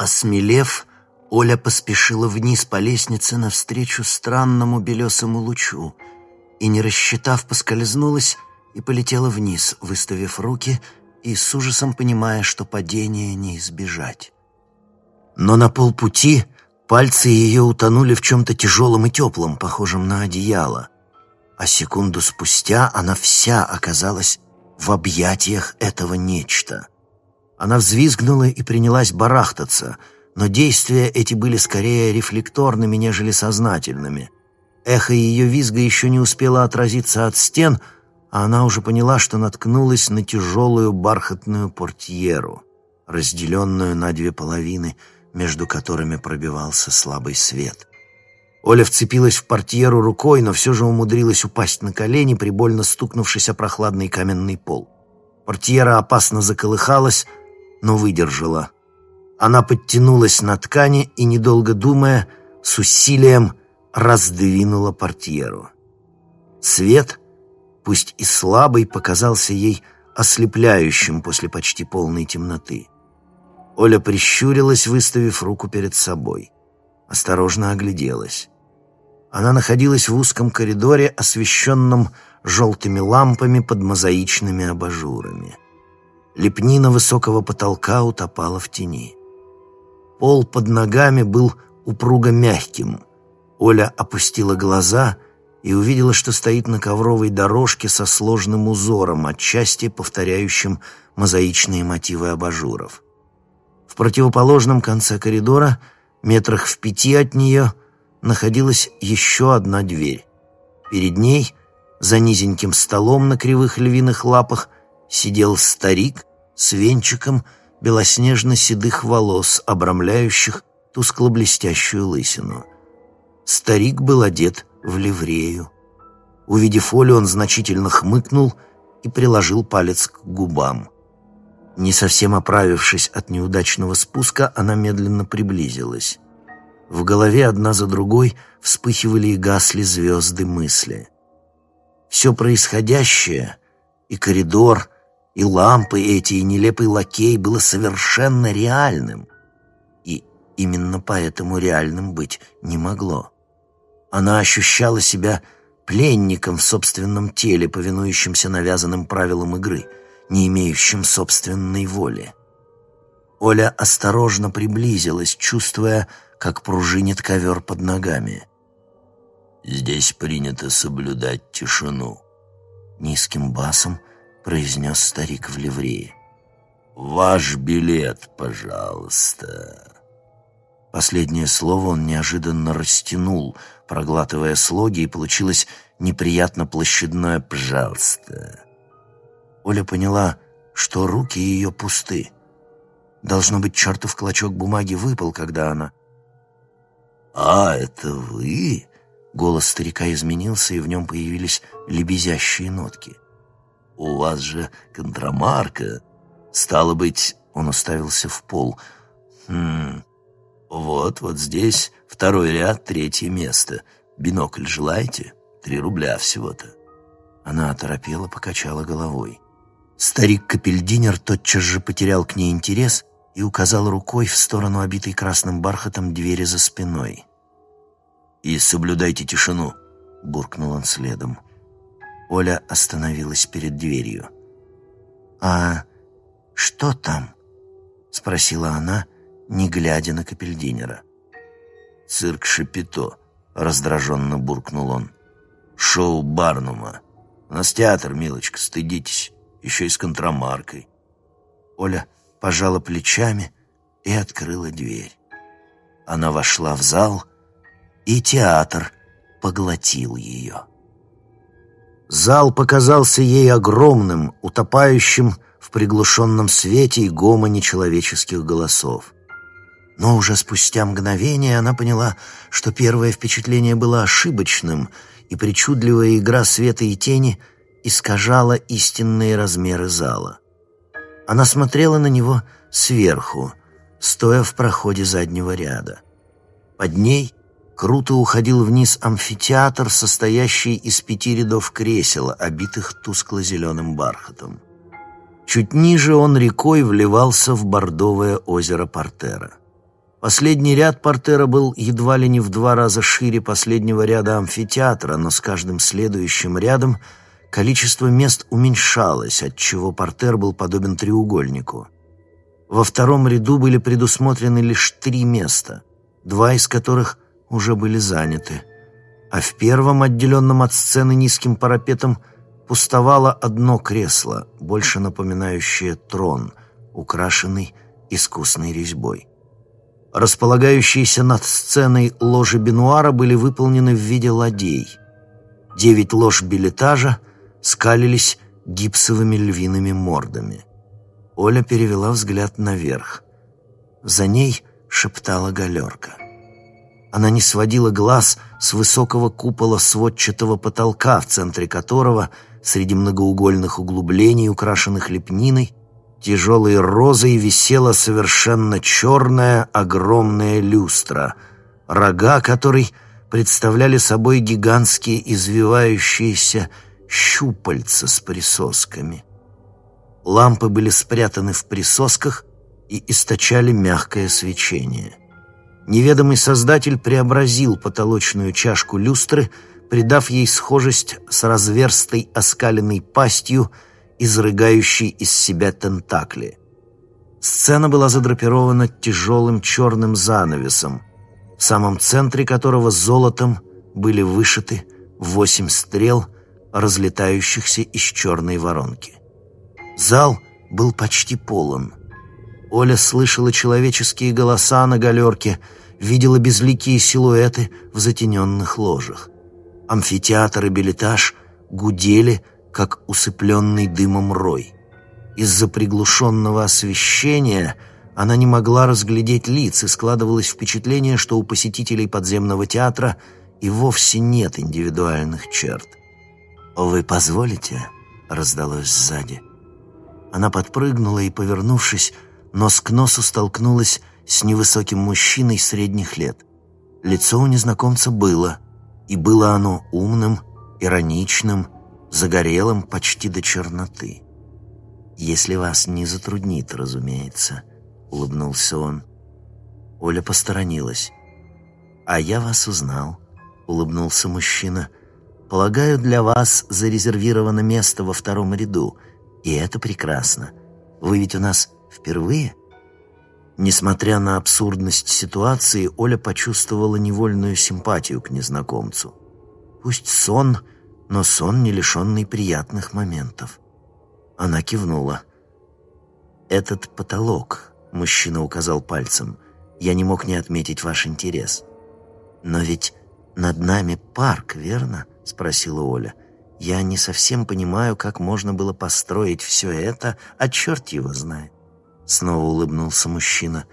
Осмелев, Оля поспешила вниз по лестнице навстречу странному белесому лучу — и, не рассчитав, поскользнулась и полетела вниз, выставив руки и с ужасом понимая, что падение не избежать. Но на полпути пальцы ее утонули в чем-то тяжелом и теплом, похожем на одеяло, а секунду спустя она вся оказалась в объятиях этого нечто. Она взвизгнула и принялась барахтаться, но действия эти были скорее рефлекторными, нежели сознательными — Эхо ее визга еще не успело отразиться от стен, а она уже поняла, что наткнулась на тяжелую бархатную портьеру, разделенную на две половины, между которыми пробивался слабый свет. Оля вцепилась в портьеру рукой, но все же умудрилась упасть на колени, прибольно стукнувшись о прохладный каменный пол. Портьера опасно заколыхалась, но выдержала. Она подтянулась на ткани и, недолго думая, с усилием раздвинула портьеру. Свет, пусть и слабый, показался ей ослепляющим после почти полной темноты. Оля прищурилась, выставив руку перед собой. Осторожно огляделась. Она находилась в узком коридоре, освещенном желтыми лампами под мозаичными абажурами. Лепнина высокого потолка утопала в тени. Пол под ногами был упруго мягким, Оля опустила глаза и увидела, что стоит на ковровой дорожке со сложным узором, отчасти повторяющим мозаичные мотивы абажуров. В противоположном конце коридора, метрах в пяти от нее, находилась еще одна дверь. Перед ней, за низеньким столом на кривых львиных лапах, сидел старик с венчиком белоснежно-седых волос, обрамляющих тускло-блестящую лысину. Старик был одет в ливрею. Увидев Олю, он значительно хмыкнул и приложил палец к губам. Не совсем оправившись от неудачного спуска, она медленно приблизилась. В голове одна за другой вспыхивали и гасли звезды мысли. Все происходящее, и коридор, и лампы эти, и нелепый лакей было совершенно реальным. И именно поэтому реальным быть не могло. Она ощущала себя пленником в собственном теле, повинующимся навязанным правилам игры, не имеющим собственной воли. Оля осторожно приблизилась, чувствуя, как пружинит ковер под ногами. «Здесь принято соблюдать тишину», — низким басом произнес старик в ливрее. «Ваш билет, пожалуйста». Последнее слово он неожиданно растянул, проглатывая слоги, и получилось неприятно площадное «пожалуйста». Оля поняла, что руки ее пусты. Должно быть, чертов клочок бумаги выпал, когда она... «А, это вы?» Голос старика изменился, и в нем появились лебезящие нотки. «У вас же контрамарка. Стало быть...» Он уставился в пол. «Хм... Вот, вот здесь второй ряд, третье место. Бинокль желаете? Три рубля всего-то». Она оторопела, покачала головой. Старик Капельдинер тотчас же потерял к ней интерес и указал рукой в сторону обитой красным бархатом двери за спиной. «И соблюдайте тишину», — буркнул он следом. Оля остановилась перед дверью. «А что там?» — спросила она, — не глядя на Капельдинера. «Цирк Шапито», — раздраженно буркнул он. «Шоу Барнума. У нас театр, милочка, стыдитесь. Еще и с контрамаркой». Оля пожала плечами и открыла дверь. Она вошла в зал, и театр поглотил ее. Зал показался ей огромным, утопающим в приглушенном свете и гомоне человеческих голосов. Но уже спустя мгновение она поняла, что первое впечатление было ошибочным, и причудливая игра света и тени искажала истинные размеры зала. Она смотрела на него сверху, стоя в проходе заднего ряда. Под ней круто уходил вниз амфитеатр, состоящий из пяти рядов кресел, обитых тускло-зеленым бархатом. Чуть ниже он рекой вливался в бордовое озеро Портера. Последний ряд портера был едва ли не в два раза шире последнего ряда амфитеатра, но с каждым следующим рядом количество мест уменьшалось, отчего портер был подобен треугольнику. Во втором ряду были предусмотрены лишь три места, два из которых уже были заняты, а в первом, отделенном от сцены низким парапетом, пустовало одно кресло, больше напоминающее трон, украшенный искусной резьбой. Располагающиеся над сценой ложи бенуара были выполнены в виде ладей. Девять лож билетажа скалились гипсовыми львиными мордами. Оля перевела взгляд наверх. За ней шептала галерка. Она не сводила глаз с высокого купола сводчатого потолка, в центре которого, среди многоугольных углублений, украшенных лепниной, Тяжелой розой висела совершенно черная огромная люстра, рога которой представляли собой гигантские извивающиеся щупальца с присосками. Лампы были спрятаны в присосках и источали мягкое свечение. Неведомый создатель преобразил потолочную чашку люстры, придав ей схожесть с разверстой оскаленной пастью – изрыгающий из себя тентакли. Сцена была задрапирована тяжелым черным занавесом, в самом центре которого золотом были вышиты восемь стрел, разлетающихся из черной воронки. Зал был почти полон. Оля слышала человеческие голоса на галерке, видела безликие силуэты в затененных ложах. Амфитеатр и билетаж гудели, как усыпленный дымом рой. Из-за приглушенного освещения она не могла разглядеть лиц, и складывалось впечатление, что у посетителей подземного театра и вовсе нет индивидуальных черт. «Вы позволите?» раздалось сзади. Она подпрыгнула и, повернувшись, нос к носу столкнулась с невысоким мужчиной средних лет. Лицо у незнакомца было, и было оно умным, ироничным, загорелым почти до черноты. «Если вас не затруднит, разумеется», — улыбнулся он. Оля посторонилась. «А я вас узнал», — улыбнулся мужчина. «Полагаю, для вас зарезервировано место во втором ряду, и это прекрасно. Вы ведь у нас впервые?» Несмотря на абсурдность ситуации, Оля почувствовала невольную симпатию к незнакомцу. Пусть сон, но сон, не лишенный приятных моментов. Она кивнула. «Этот потолок», — мужчина указал пальцем, — «я не мог не отметить ваш интерес». «Но ведь над нами парк, верно?» — спросила Оля. «Я не совсем понимаю, как можно было построить все это, а черт его знает». Снова улыбнулся мужчина.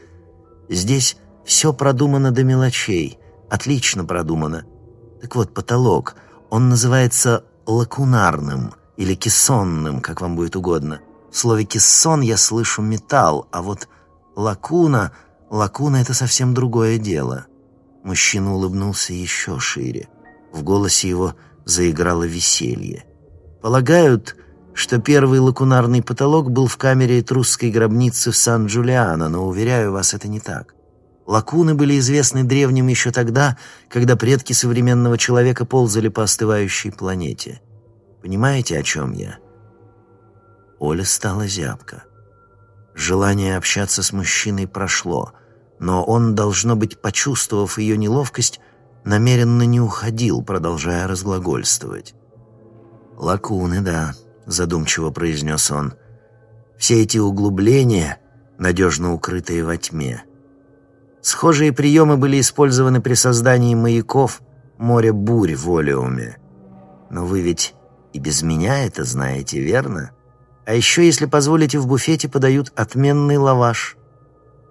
«Здесь все продумано до мелочей. Отлично продумано. Так вот, потолок. Он называется лакунарным или кессонным, как вам будет угодно. В слове «кессон» я слышу металл, а вот лакуна... Лакуна — это совсем другое дело». Мужчина улыбнулся еще шире. В голосе его заиграло веселье. «Полагают, что первый лакунарный потолок был в камере этрусской гробницы в Сан-Джулиано, но, уверяю вас, это не так. Лакуны были известны древним еще тогда, когда предки современного человека ползали по остывающей планете. Понимаете, о чем я?» Оля стала зябко. Желание общаться с мужчиной прошло, но он, должно быть, почувствовав ее неловкость, намеренно не уходил, продолжая разглагольствовать. «Лакуны, да», задумчиво произнес он. «Все эти углубления, надежно укрытые во тьме. Схожие приемы были использованы при создании маяков «Море бурь» в Олиуме. Но вы ведь и без меня это знаете, верно? А еще, если позволите, в буфете подают отменный лаваш».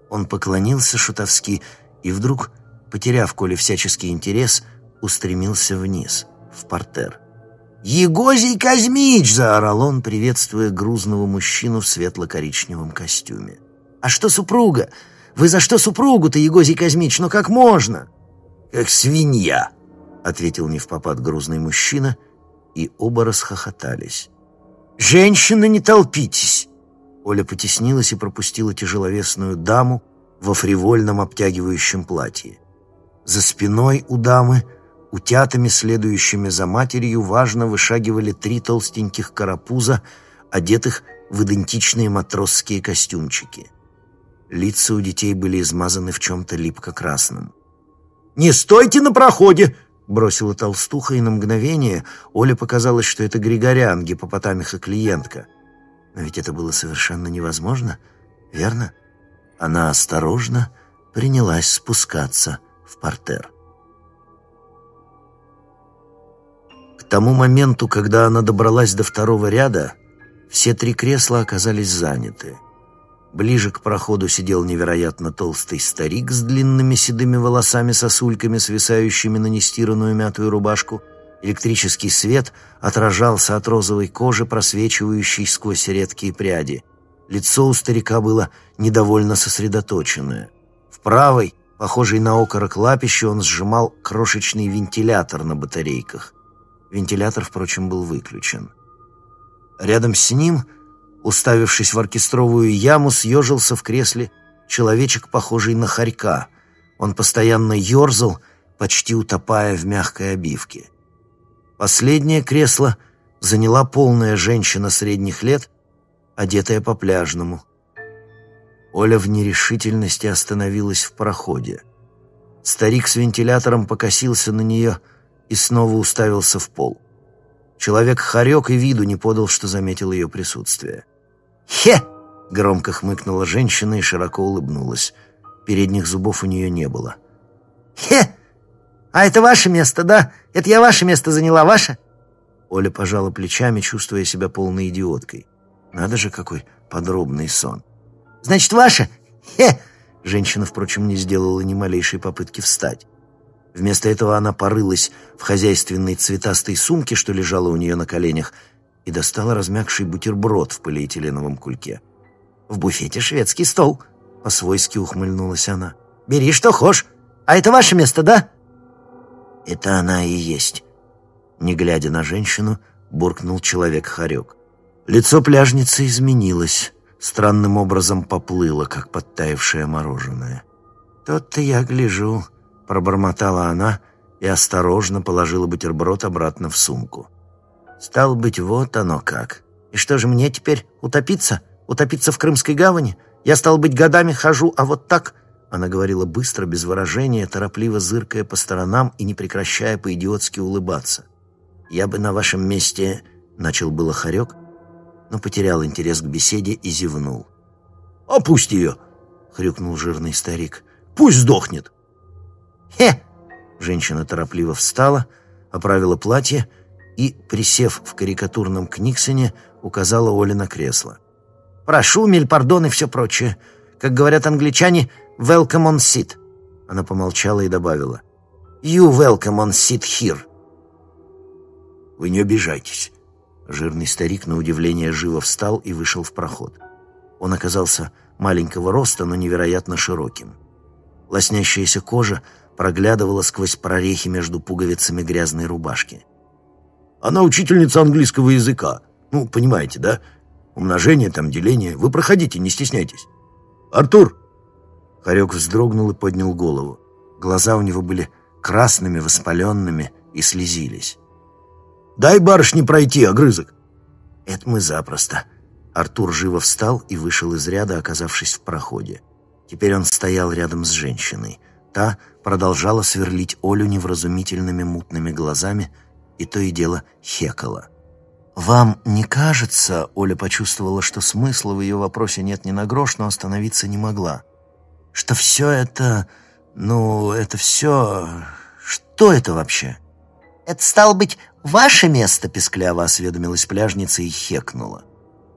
Он поклонился шутовски и вдруг, потеряв Коле всяческий интерес, устремился вниз, в портер. «Егозий Казмич!» — заорал он, приветствуя грузного мужчину в светло-коричневом костюме. «А что супруга? Вы за что супругу-то, Егозий Казмич? Ну как можно?» «Как свинья!» — ответил невпопад грузный мужчина, и оба расхохотались. «Женщины, не толпитесь!» Оля потеснилась и пропустила тяжеловесную даму во фривольном обтягивающем платье. За спиной у дамы — Утятами, следующими за матерью, важно вышагивали три толстеньких карапуза, одетых в идентичные матросские костюмчики. Лица у детей были измазаны в чем-то липко-красном. «Не стойте на проходе!» — бросила толстуха, и на мгновение Оле показалось, что это Григорян, гипопотамиха клиентка. Но ведь это было совершенно невозможно, верно? Она осторожно принялась спускаться в портер. Тому моменту, когда она добралась до второго ряда, все три кресла оказались заняты. Ближе к проходу сидел невероятно толстый старик с длинными седыми волосами-сосульками, свисающими на нестиранную мятую рубашку. Электрический свет отражался от розовой кожи, просвечивающей сквозь редкие пряди. Лицо у старика было недовольно сосредоточенное. В правой, похожей на окорок лапище, он сжимал крошечный вентилятор на батарейках. Вентилятор, впрочем, был выключен. Рядом с ним, уставившись в оркестровую яму, съежился в кресле человечек, похожий на хорька. Он постоянно ерзал, почти утопая в мягкой обивке. Последнее кресло заняла полная женщина средних лет, одетая по-пляжному. Оля в нерешительности остановилась в проходе. Старик с вентилятором покосился на нее — и снова уставился в пол. Человек хорек и виду не подал, что заметил ее присутствие. «Хе!» — громко хмыкнула женщина и широко улыбнулась. Передних зубов у нее не было. «Хе! А это ваше место, да? Это я ваше место заняла, ваше?» Оля пожала плечами, чувствуя себя полной идиоткой. Надо же, какой подробный сон. «Значит, ваше? Хе!» Женщина, впрочем, не сделала ни малейшей попытки встать. Вместо этого она порылась в хозяйственной цветастой сумке, что лежала у нее на коленях, и достала размягший бутерброд в полиэтиленовом кульке. «В буфете шведский стол», — по-свойски ухмыльнулась она. «Бери, что хочешь. А это ваше место, да?» «Это она и есть», — не глядя на женщину, буркнул человек-хорек. Лицо пляжницы изменилось, странным образом поплыло, как подтаявшее мороженое. «Тот-то я гляжу», — пробормотала она и осторожно положила бутерброд обратно в сумку. «Стало быть, вот оно как. И что же мне теперь, утопиться? Утопиться в Крымской гавани? Я, стал быть, годами хожу, а вот так...» Она говорила быстро, без выражения, торопливо зыркая по сторонам и не прекращая по-идиотски улыбаться. «Я бы на вашем месте...» — начал было хорек, но потерял интерес к беседе и зевнул. «А пусть ее!» — хрюкнул жирный старик. «Пусть сдохнет!» «Хе!» Женщина торопливо встала, оправила платье и, присев в карикатурном книгсоне, указала Оле на кресло. «Прошу, миль пардон и все прочее. Как говорят англичане, welcome on seat». Она помолчала и добавила. «You welcome on seat here». «Вы не обижайтесь». Жирный старик, на удивление, живо встал и вышел в проход. Он оказался маленького роста, но невероятно широким. Лоснящаяся кожа проглядывала сквозь прорехи между пуговицами грязной рубашки. «Она учительница английского языка. Ну, понимаете, да? Умножение, там, деление. Вы проходите, не стесняйтесь. Артур!» Хорек вздрогнул и поднял голову. Глаза у него были красными, воспаленными и слезились. «Дай барышне пройти, огрызок!» «Это мы запросто». Артур живо встал и вышел из ряда, оказавшись в проходе. Теперь он стоял рядом с женщиной. Та продолжала сверлить Олю невразумительными мутными глазами и то и дело хекала. «Вам не кажется...» — Оля почувствовала, что смысла в ее вопросе нет ни на грош, но остановиться не могла. «Что все это... ну, это все... что это вообще?» «Это, стало быть, ваше место?» — пескляво осведомилась пляжница и хекнула.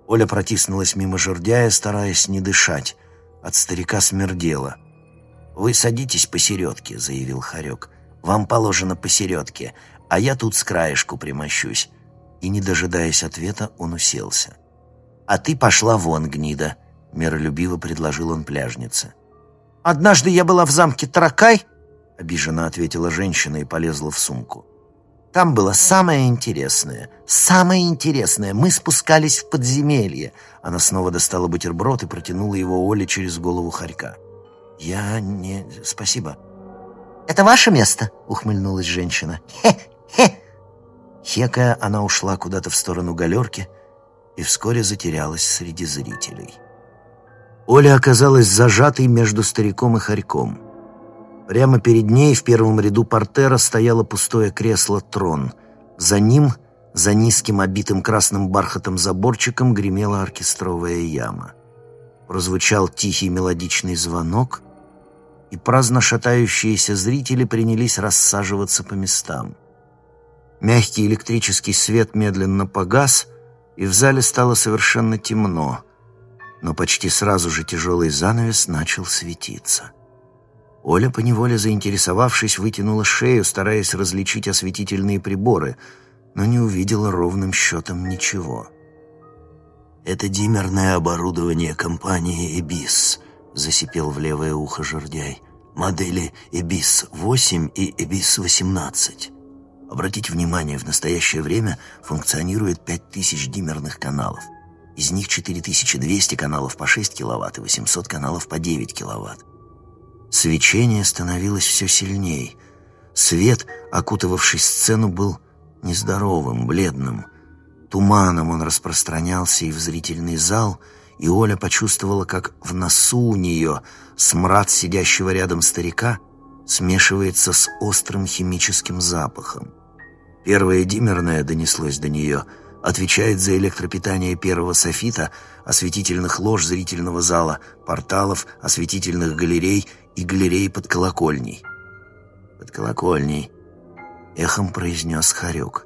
Оля протиснулась мимо жердяя, стараясь не дышать. От старика смердело. «Вы садитесь посередке», — заявил Харек. «Вам положено посередке, а я тут с краешку примощусь». И, не дожидаясь ответа, он уселся. «А ты пошла вон, гнида», — миролюбиво предложил он пляжнице. «Однажды я была в замке Таракай», — обиженно ответила женщина и полезла в сумку. «Там было самое интересное, самое интересное. Мы спускались в подземелье». Она снова достала бутерброд и протянула его Оле через голову Харька. «Я не... спасибо». «Это ваше место?» — ухмыльнулась женщина. «Хе-хе!» Хекая, она ушла куда-то в сторону галерки и вскоре затерялась среди зрителей. Оля оказалась зажатой между стариком и хорьком. Прямо перед ней в первом ряду портера стояло пустое кресло-трон. За ним, за низким обитым красным бархатом заборчиком, гремела оркестровая яма. Прозвучал тихий мелодичный звонок, и праздно шатающиеся зрители принялись рассаживаться по местам. Мягкий электрический свет медленно погас, и в зале стало совершенно темно, но почти сразу же тяжелый занавес начал светиться. Оля, поневоле заинтересовавшись, вытянула шею, стараясь различить осветительные приборы, но не увидела ровным счетом ничего. «Это димерное оборудование компании «Эбис», засипел в левое ухо жердяй. «Модели «Эбис-8» и «Эбис-18». Обратите внимание, в настоящее время функционирует 5000 димерных каналов. Из них 4200 каналов по 6 киловатт и 800 каналов по 9 киловатт. Свечение становилось все сильней. Свет, окутывавший сцену, был нездоровым, бледным. Туманом он распространялся и в зрительный зал — и Оля почувствовала, как в носу у нее смрад сидящего рядом старика смешивается с острым химическим запахом. Первое димерное донеслось до нее, отвечает за электропитание первого софита, осветительных лож зрительного зала, порталов, осветительных галерей и галерей под колокольней. «Под колокольней», — эхом произнес Харек.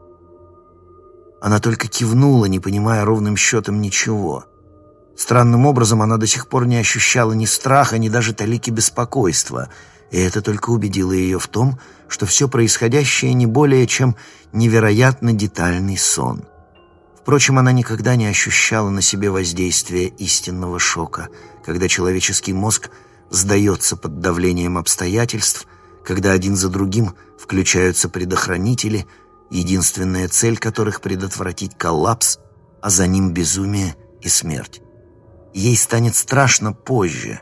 Она только кивнула, не понимая ровным счетом ничего — Странным образом она до сих пор не ощущала ни страха, ни даже талики беспокойства, и это только убедило ее в том, что все происходящее не более чем невероятно детальный сон. Впрочем, она никогда не ощущала на себе воздействия истинного шока, когда человеческий мозг сдается под давлением обстоятельств, когда один за другим включаются предохранители, единственная цель которых предотвратить коллапс, а за ним безумие и смерть. Ей станет страшно позже,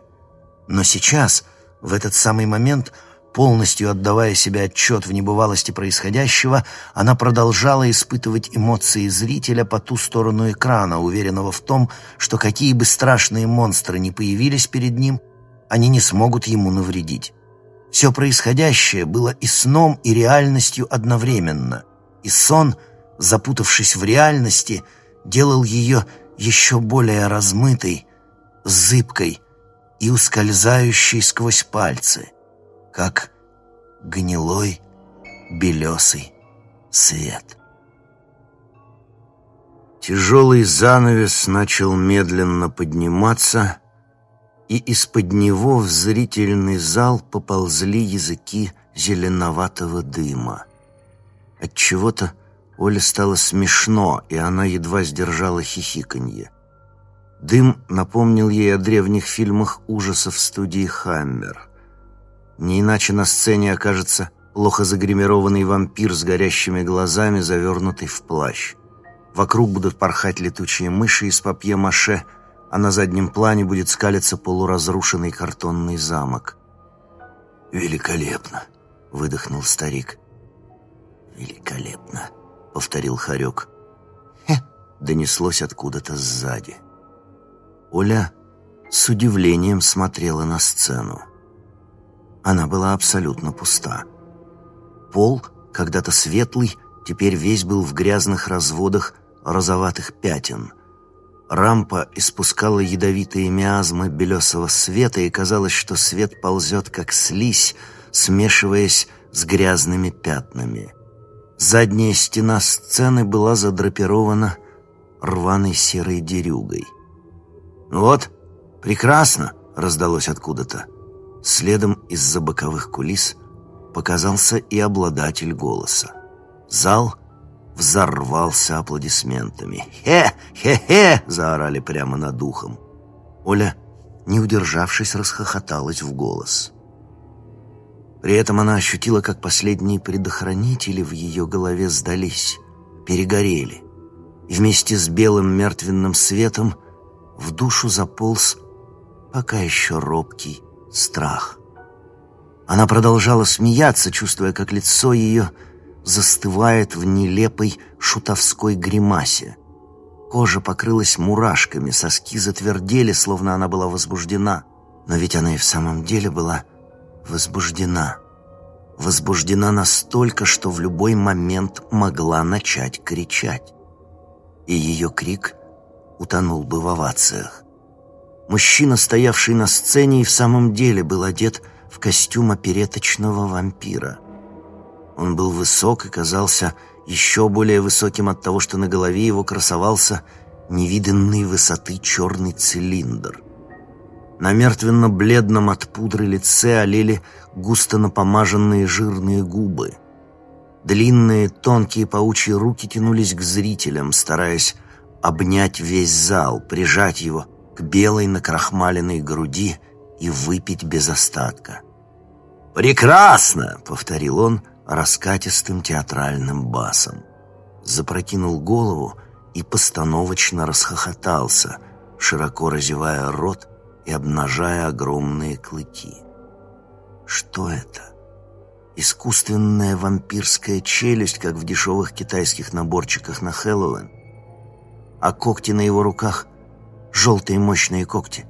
но сейчас, в этот самый момент – Полностью отдавая себе отчет в небывалости происходящего, она продолжала испытывать эмоции зрителя по ту сторону экрана, уверенного в том, что какие бы страшные монстры ни появились перед ним, они не смогут ему навредить. Все происходящее было и сном, и реальностью одновременно. И сон, запутавшись в реальности, делал ее еще более размытой, зыбкой и ускользающей сквозь пальцы — как гнилой белесый свет. Тяжелый занавес начал медленно подниматься, и из-под него в зрительный зал поползли языки зеленоватого дыма. От чего-то Оле стало смешно, и она едва сдержала хихиканье. Дым напомнил ей о древних фильмах ужасов студии «Хаммер». Не иначе на сцене окажется плохо загримированный вампир с горящими глазами, завернутый в плащ. Вокруг будут порхать летучие мыши из папье-маше, а на заднем плане будет скалиться полуразрушенный картонный замок. «Великолепно!» — выдохнул старик. «Великолепно!» — повторил Харек. «Хе!» — донеслось откуда-то сзади. Оля с удивлением смотрела на сцену. Она была абсолютно пуста. Пол, когда-то светлый, теперь весь был в грязных разводах розоватых пятен. Рампа испускала ядовитые миазмы белесого света, и казалось, что свет ползет, как слизь, смешиваясь с грязными пятнами. Задняя стена сцены была задрапирована рваной серой дерюгой. «Вот, прекрасно!» — раздалось откуда-то. Следом из-за боковых кулис показался и обладатель голоса. Зал взорвался аплодисментами. «Хе! Хе-хе!» — заорали прямо над ухом. Оля, не удержавшись, расхохоталась в голос. При этом она ощутила, как последние предохранители в ее голове сдались, перегорели. И вместе с белым мертвенным светом в душу заполз пока еще робкий страх. Она продолжала смеяться, чувствуя, как лицо ее застывает в нелепой шутовской гримасе. Кожа покрылась мурашками, соски затвердели, словно она была возбуждена. Но ведь она и в самом деле была возбуждена. Возбуждена настолько, что в любой момент могла начать кричать. И ее крик утонул бы в овациях. Мужчина, стоявший на сцене, и в самом деле был одет в костюм опереточного вампира. Он был высок и казался еще более высоким от того, что на голове его красовался невиданной высоты черный цилиндр. На мертвенно-бледном от пудры лице олели густо напомаженные жирные губы. Длинные, тонкие паучьи руки тянулись к зрителям, стараясь обнять весь зал, прижать его к белой накрахмаленной груди и выпить без остатка. «Прекрасно!» — повторил он раскатистым театральным басом. Запрокинул голову и постановочно расхохотался, широко разевая рот и обнажая огромные клыки. Что это? Искусственная вампирская челюсть, как в дешевых китайских наборчиках на Хэллоуин? А когти на его руках желтые мощные когти.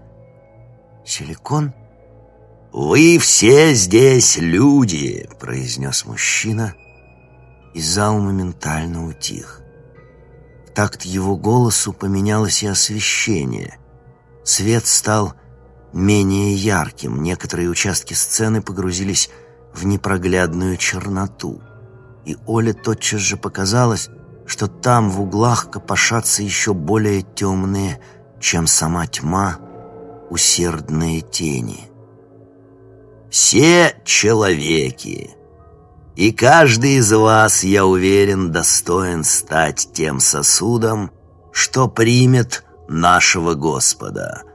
Силикон? «Вы все здесь люди!» — произнес мужчина, и зал моментально утих. Такт его голосу поменялось и освещение. Свет стал менее ярким, некоторые участки сцены погрузились в непроглядную черноту. И Оле тотчас же показалось, что там в углах копошатся еще более темные чем сама тьма, усердные тени. Все человеки, и каждый из вас, я уверен, достоин стать тем сосудом, что примет нашего Господа».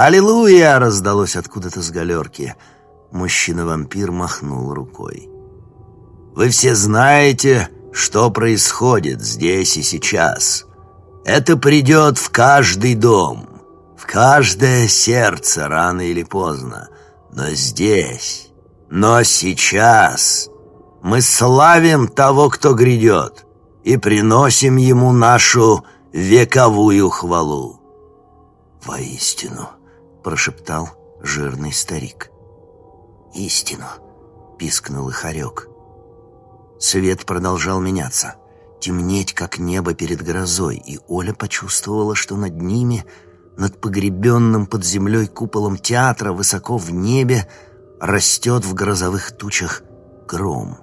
«Аллилуйя!» — раздалось откуда-то с галерки. Мужчина-вампир махнул рукой. «Вы все знаете, что происходит здесь и сейчас. Это придет в каждый дом, в каждое сердце рано или поздно. Но здесь, но сейчас мы славим того, кто грядет, и приносим ему нашу вековую хвалу. «Воистину», — прошептал жирный старик. «Истину», — пискнул Ихарек. Свет продолжал меняться, темнеть, как небо перед грозой, и Оля почувствовала, что над ними, над погребенным под землей куполом театра, высоко в небе, растет в грозовых тучах гром.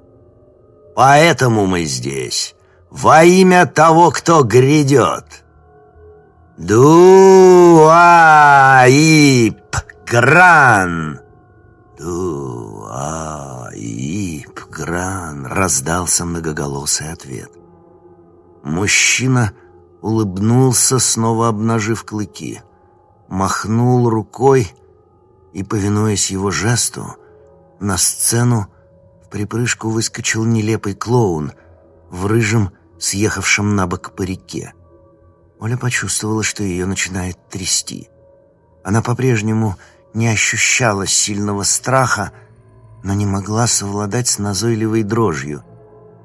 «Поэтому мы здесь, во имя того, кто грядет!» «Дуаип Гран!» «Дуаип Гран!» — раздался многоголосый ответ. Мужчина улыбнулся, снова обнажив клыки, махнул рукой и, повинуясь его жесту, на сцену в припрыжку выскочил нелепый клоун в рыжем, съехавшем на бок парике. Оля почувствовала, что ее начинает трясти. Она по-прежнему не ощущала сильного страха, но не могла совладать с назойливой дрожью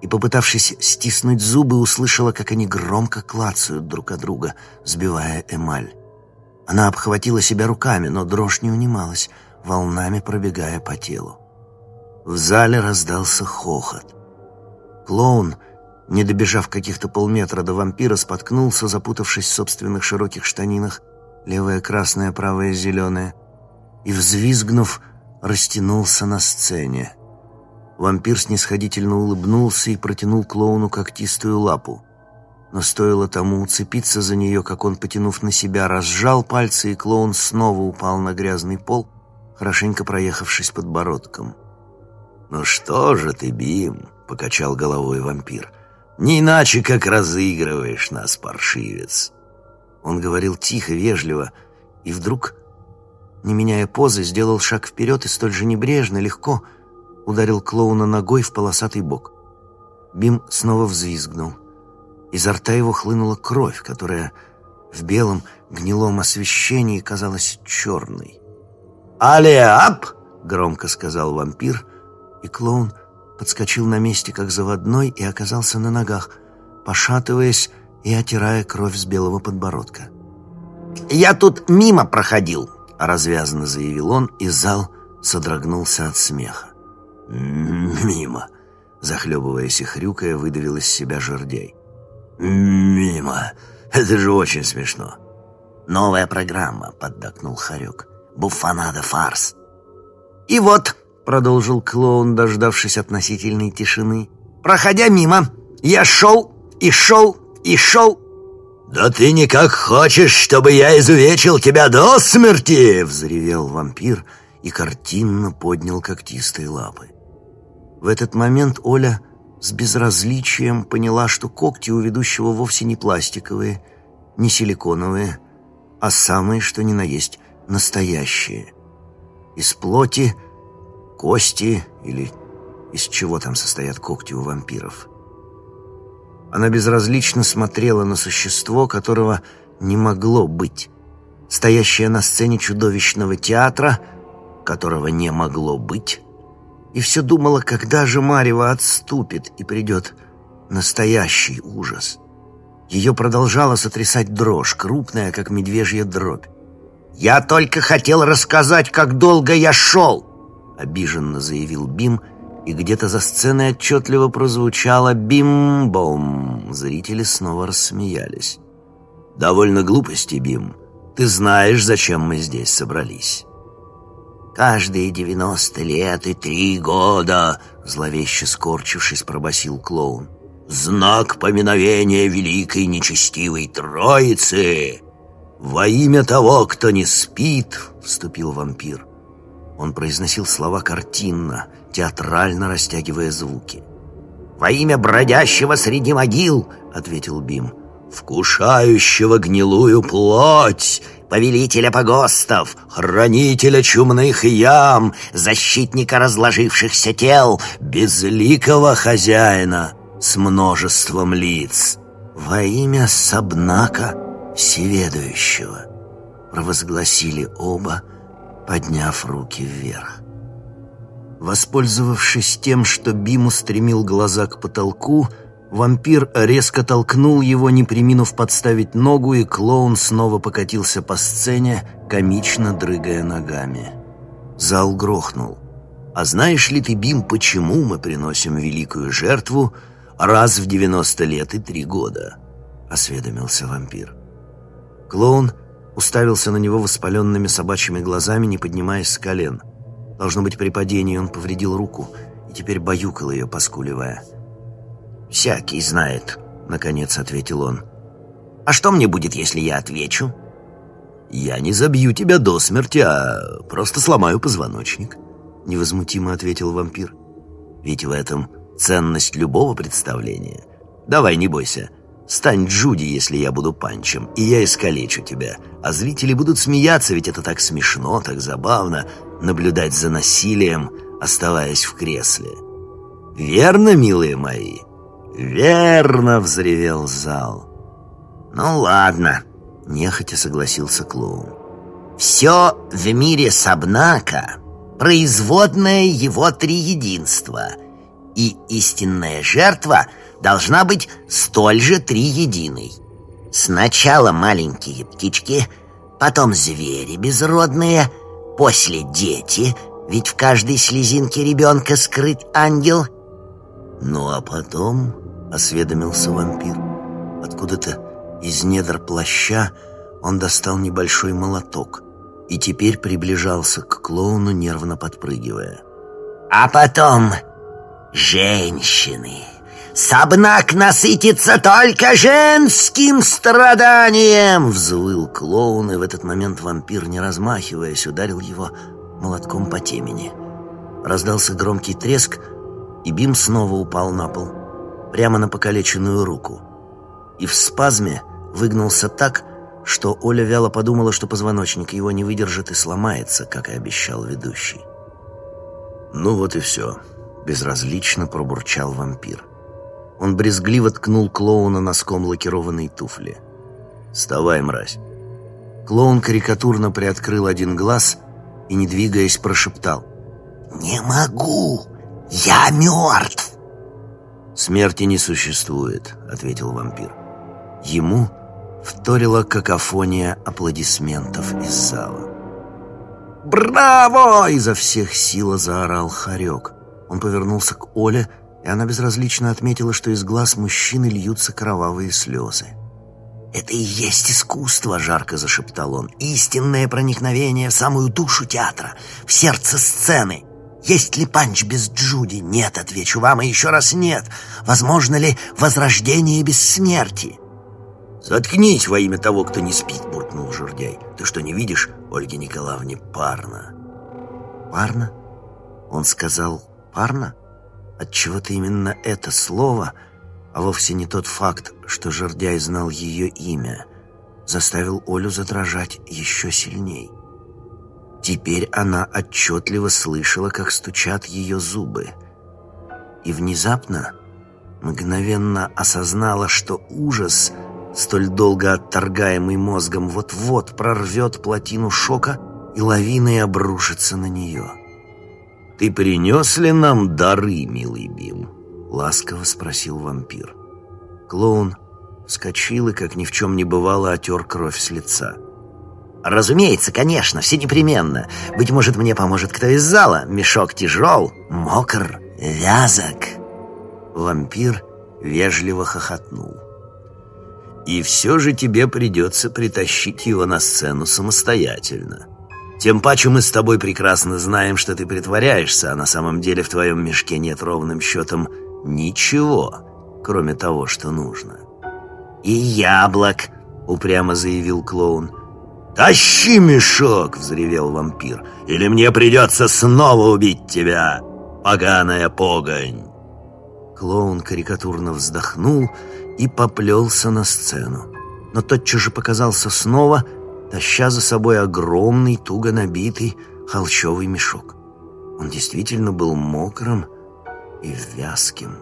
и, попытавшись стиснуть зубы, услышала, как они громко клацают друг от друга, сбивая эмаль. Она обхватила себя руками, но дрожь не унималась, волнами пробегая по телу. В зале раздался хохот. Клоун — не добежав каких-то полметра до вампира, споткнулся, запутавшись в собственных широких штанинах, левая красная, правая зеленая, и, взвизгнув, растянулся на сцене. Вампир снисходительно улыбнулся и протянул клоуну когтистую лапу. Но стоило тому уцепиться за нее, как он, потянув на себя, разжал пальцы, и клоун снова упал на грязный пол, хорошенько проехавшись подбородком. «Ну что же ты, Бим?» — покачал головой вампир. Не иначе, как разыгрываешь нас, паршивец. Он говорил тихо, вежливо, и вдруг, не меняя позы, сделал шаг вперед и столь же небрежно, легко ударил клоуна ногой в полосатый бок. Бим снова взвизгнул. Изо рта его хлынула кровь, которая в белом гнилом освещении казалась черной. «Алиап!» — громко сказал вампир, и клоун подскочил на месте, как заводной, и оказался на ногах, пошатываясь и отирая кровь с белого подбородка. «Я тут мимо проходил», — развязанно заявил он, и зал содрогнулся от смеха. «Мимо», — захлебываясь и хрюкая, выдавил из себя жердяй. «Мимо. Это же очень смешно». «Новая программа», — поддакнул Харек. «Буфанада фарс». «И вот», продолжил клоун, дождавшись относительной тишины. «Проходя мимо, я шел и шел и шел». «Да ты никак хочешь, чтобы я изувечил тебя до смерти!» — взревел вампир и картинно поднял когтистые лапы. В этот момент Оля с безразличием поняла, что когти у ведущего вовсе не пластиковые, не силиконовые, а самые, что ни на есть, настоящие. Из плоти — кости или из чего там состоят когти у вампиров. Она безразлично смотрела на существо, которого не могло быть. Стоящее на сцене чудовищного театра, которого не могло быть. И все думала, когда же Марева отступит и придет настоящий ужас. Ее продолжала сотрясать дрожь, крупная, как медвежья дробь. «Я только хотел рассказать, как долго я шел!» Обиженно заявил Бим, и где-то за сценой отчетливо прозвучало «Бим-бом». Зрители снова рассмеялись. «Довольно глупости, Бим. Ты знаешь, зачем мы здесь собрались». «Каждые девяносто лет и три года», — зловеще скорчившись, пробасил клоун. «Знак поминовения великой нечестивой Троицы!» «Во имя того, кто не спит», — вступил вампир. Он произносил слова картинно, театрально растягивая звуки. «Во имя бродящего среди могил!» — ответил Бим. вкушающего гнилую плоть, повелителя погостов, хранителя чумных ям, защитника разложившихся тел, безликого хозяина с множеством лиц. Во имя Сабнака Всеведущего провозгласили оба, подняв руки вверх. Воспользовавшись тем, что Бим устремил глаза к потолку, Вампир резко толкнул его, не приминув подставить ногу, и клоун снова покатился по сцене, комично дрыгая ногами. Зал грохнул. «А знаешь ли ты, Бим, почему мы приносим великую жертву раз в девяносто лет и три года?» — осведомился вампир. Клоун уставился на него воспаленными собачьими глазами, не поднимаясь с колен. Должно быть, при падении он повредил руку и теперь баюкал ее, поскуливая. «Всякий знает», — наконец ответил он. «А что мне будет, если я отвечу?» «Я не забью тебя до смерти, а просто сломаю позвоночник», — невозмутимо ответил вампир. «Ведь в этом ценность любого представления. Давай, не бойся, стань Джуди, если я буду панчем, и я искалечу тебя. А зрители будут смеяться, ведь это так смешно, так забавно наблюдать за насилием, оставаясь в кресле. Верно, милые мои?» «Верно!» — взревел зал. «Ну ладно», — нехотя согласился клоун. «Все в мире Сабнака — производное его триединства, и истинная жертва должна быть столь же триединой. Сначала маленькие птички, потом звери безродные, после дети, ведь в каждой слезинке ребенка скрыт ангел — «Ну а потом...» — осведомился вампир. Откуда-то из недр плаща он достал небольшой молоток и теперь приближался к клоуну, нервно подпрыгивая. «А потом... женщины...» Сабнак насытится только женским страданием!» Взвыл клоун, и в этот момент вампир, не размахиваясь, ударил его молотком по темени. Раздался громкий треск, и Бим снова упал на пол, прямо на покалеченную руку. И в спазме выгнулся так, что Оля вяло подумала, что позвоночник его не выдержит и сломается, как и обещал ведущий. «Ну вот и все», — безразлично пробурчал вампир. Он брезгливо ткнул клоуна носком лакированной туфли. «Вставай, мразь!» Клоун карикатурно приоткрыл один глаз и, не двигаясь, прошептал. «Не могу!» «Я мертв!» «Смерти не существует», — ответил вампир. Ему вторила какофония аплодисментов из зала. «Браво!» — изо всех сил заорал Харек. Он повернулся к Оле, и она безразлично отметила, что из глаз мужчины льются кровавые слезы. «Это и есть искусство!» — жарко зашептал он. «Истинное проникновение в самую душу театра, в сердце сцены!» Есть ли панч без Джуди? Нет, отвечу вам, и еще раз нет. Возможно ли возрождение без смерти? Заткнись во имя того, кто не спит, буркнул Журдяй. Ты что, не видишь, Ольге Николаевне, парно? Парно? Он сказал парно? Отчего-то именно это слово, а вовсе не тот факт, что Жордяй знал ее имя, заставил Олю задрожать еще сильней. Теперь она отчетливо слышала, как стучат ее зубы. И внезапно, мгновенно осознала, что ужас, столь долго отторгаемый мозгом, вот-вот прорвет плотину шока и лавиной обрушится на нее. «Ты принес ли нам дары, милый Бим?» — ласково спросил вампир. Клоун вскочил и, как ни в чем не бывало, отер кровь с лица. «Разумеется, конечно, все непременно. Быть может, мне поможет кто из зала. Мешок тяжел, мокр, вязок». Вампир вежливо хохотнул. «И все же тебе придется притащить его на сцену самостоятельно. Тем паче мы с тобой прекрасно знаем, что ты притворяешься, а на самом деле в твоем мешке нет ровным счетом ничего, кроме того, что нужно». «И яблок», — упрямо заявил клоун, — «Тащи мешок!» — взревел вампир. «Или мне придется снова убить тебя, поганая погонь!» Клоун карикатурно вздохнул и поплелся на сцену. Но тотчас же показался снова, таща за собой огромный, туго набитый холщовый мешок. Он действительно был мокрым и вязким.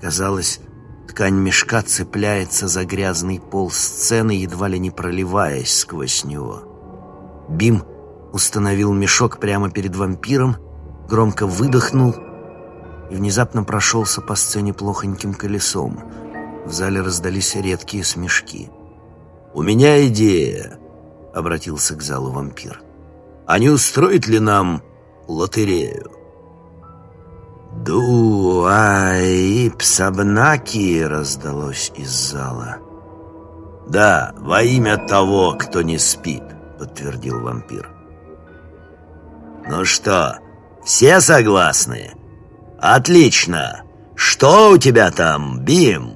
Казалось, ткань мешка цепляется за грязный пол сцены, едва ли не проливаясь сквозь него. Бим установил мешок прямо перед вампиром, громко выдохнул и внезапно прошелся по сцене плохоньким колесом. В зале раздались редкие смешки. «У меня идея», — обратился к залу вампир. «А не устроить ли нам лотерею?» «Дуаипсабнаки» раздалось из зала. «Да, во имя того, кто не спит», — подтвердил вампир. «Ну что, все согласны?» «Отлично! Что у тебя там, Бим?»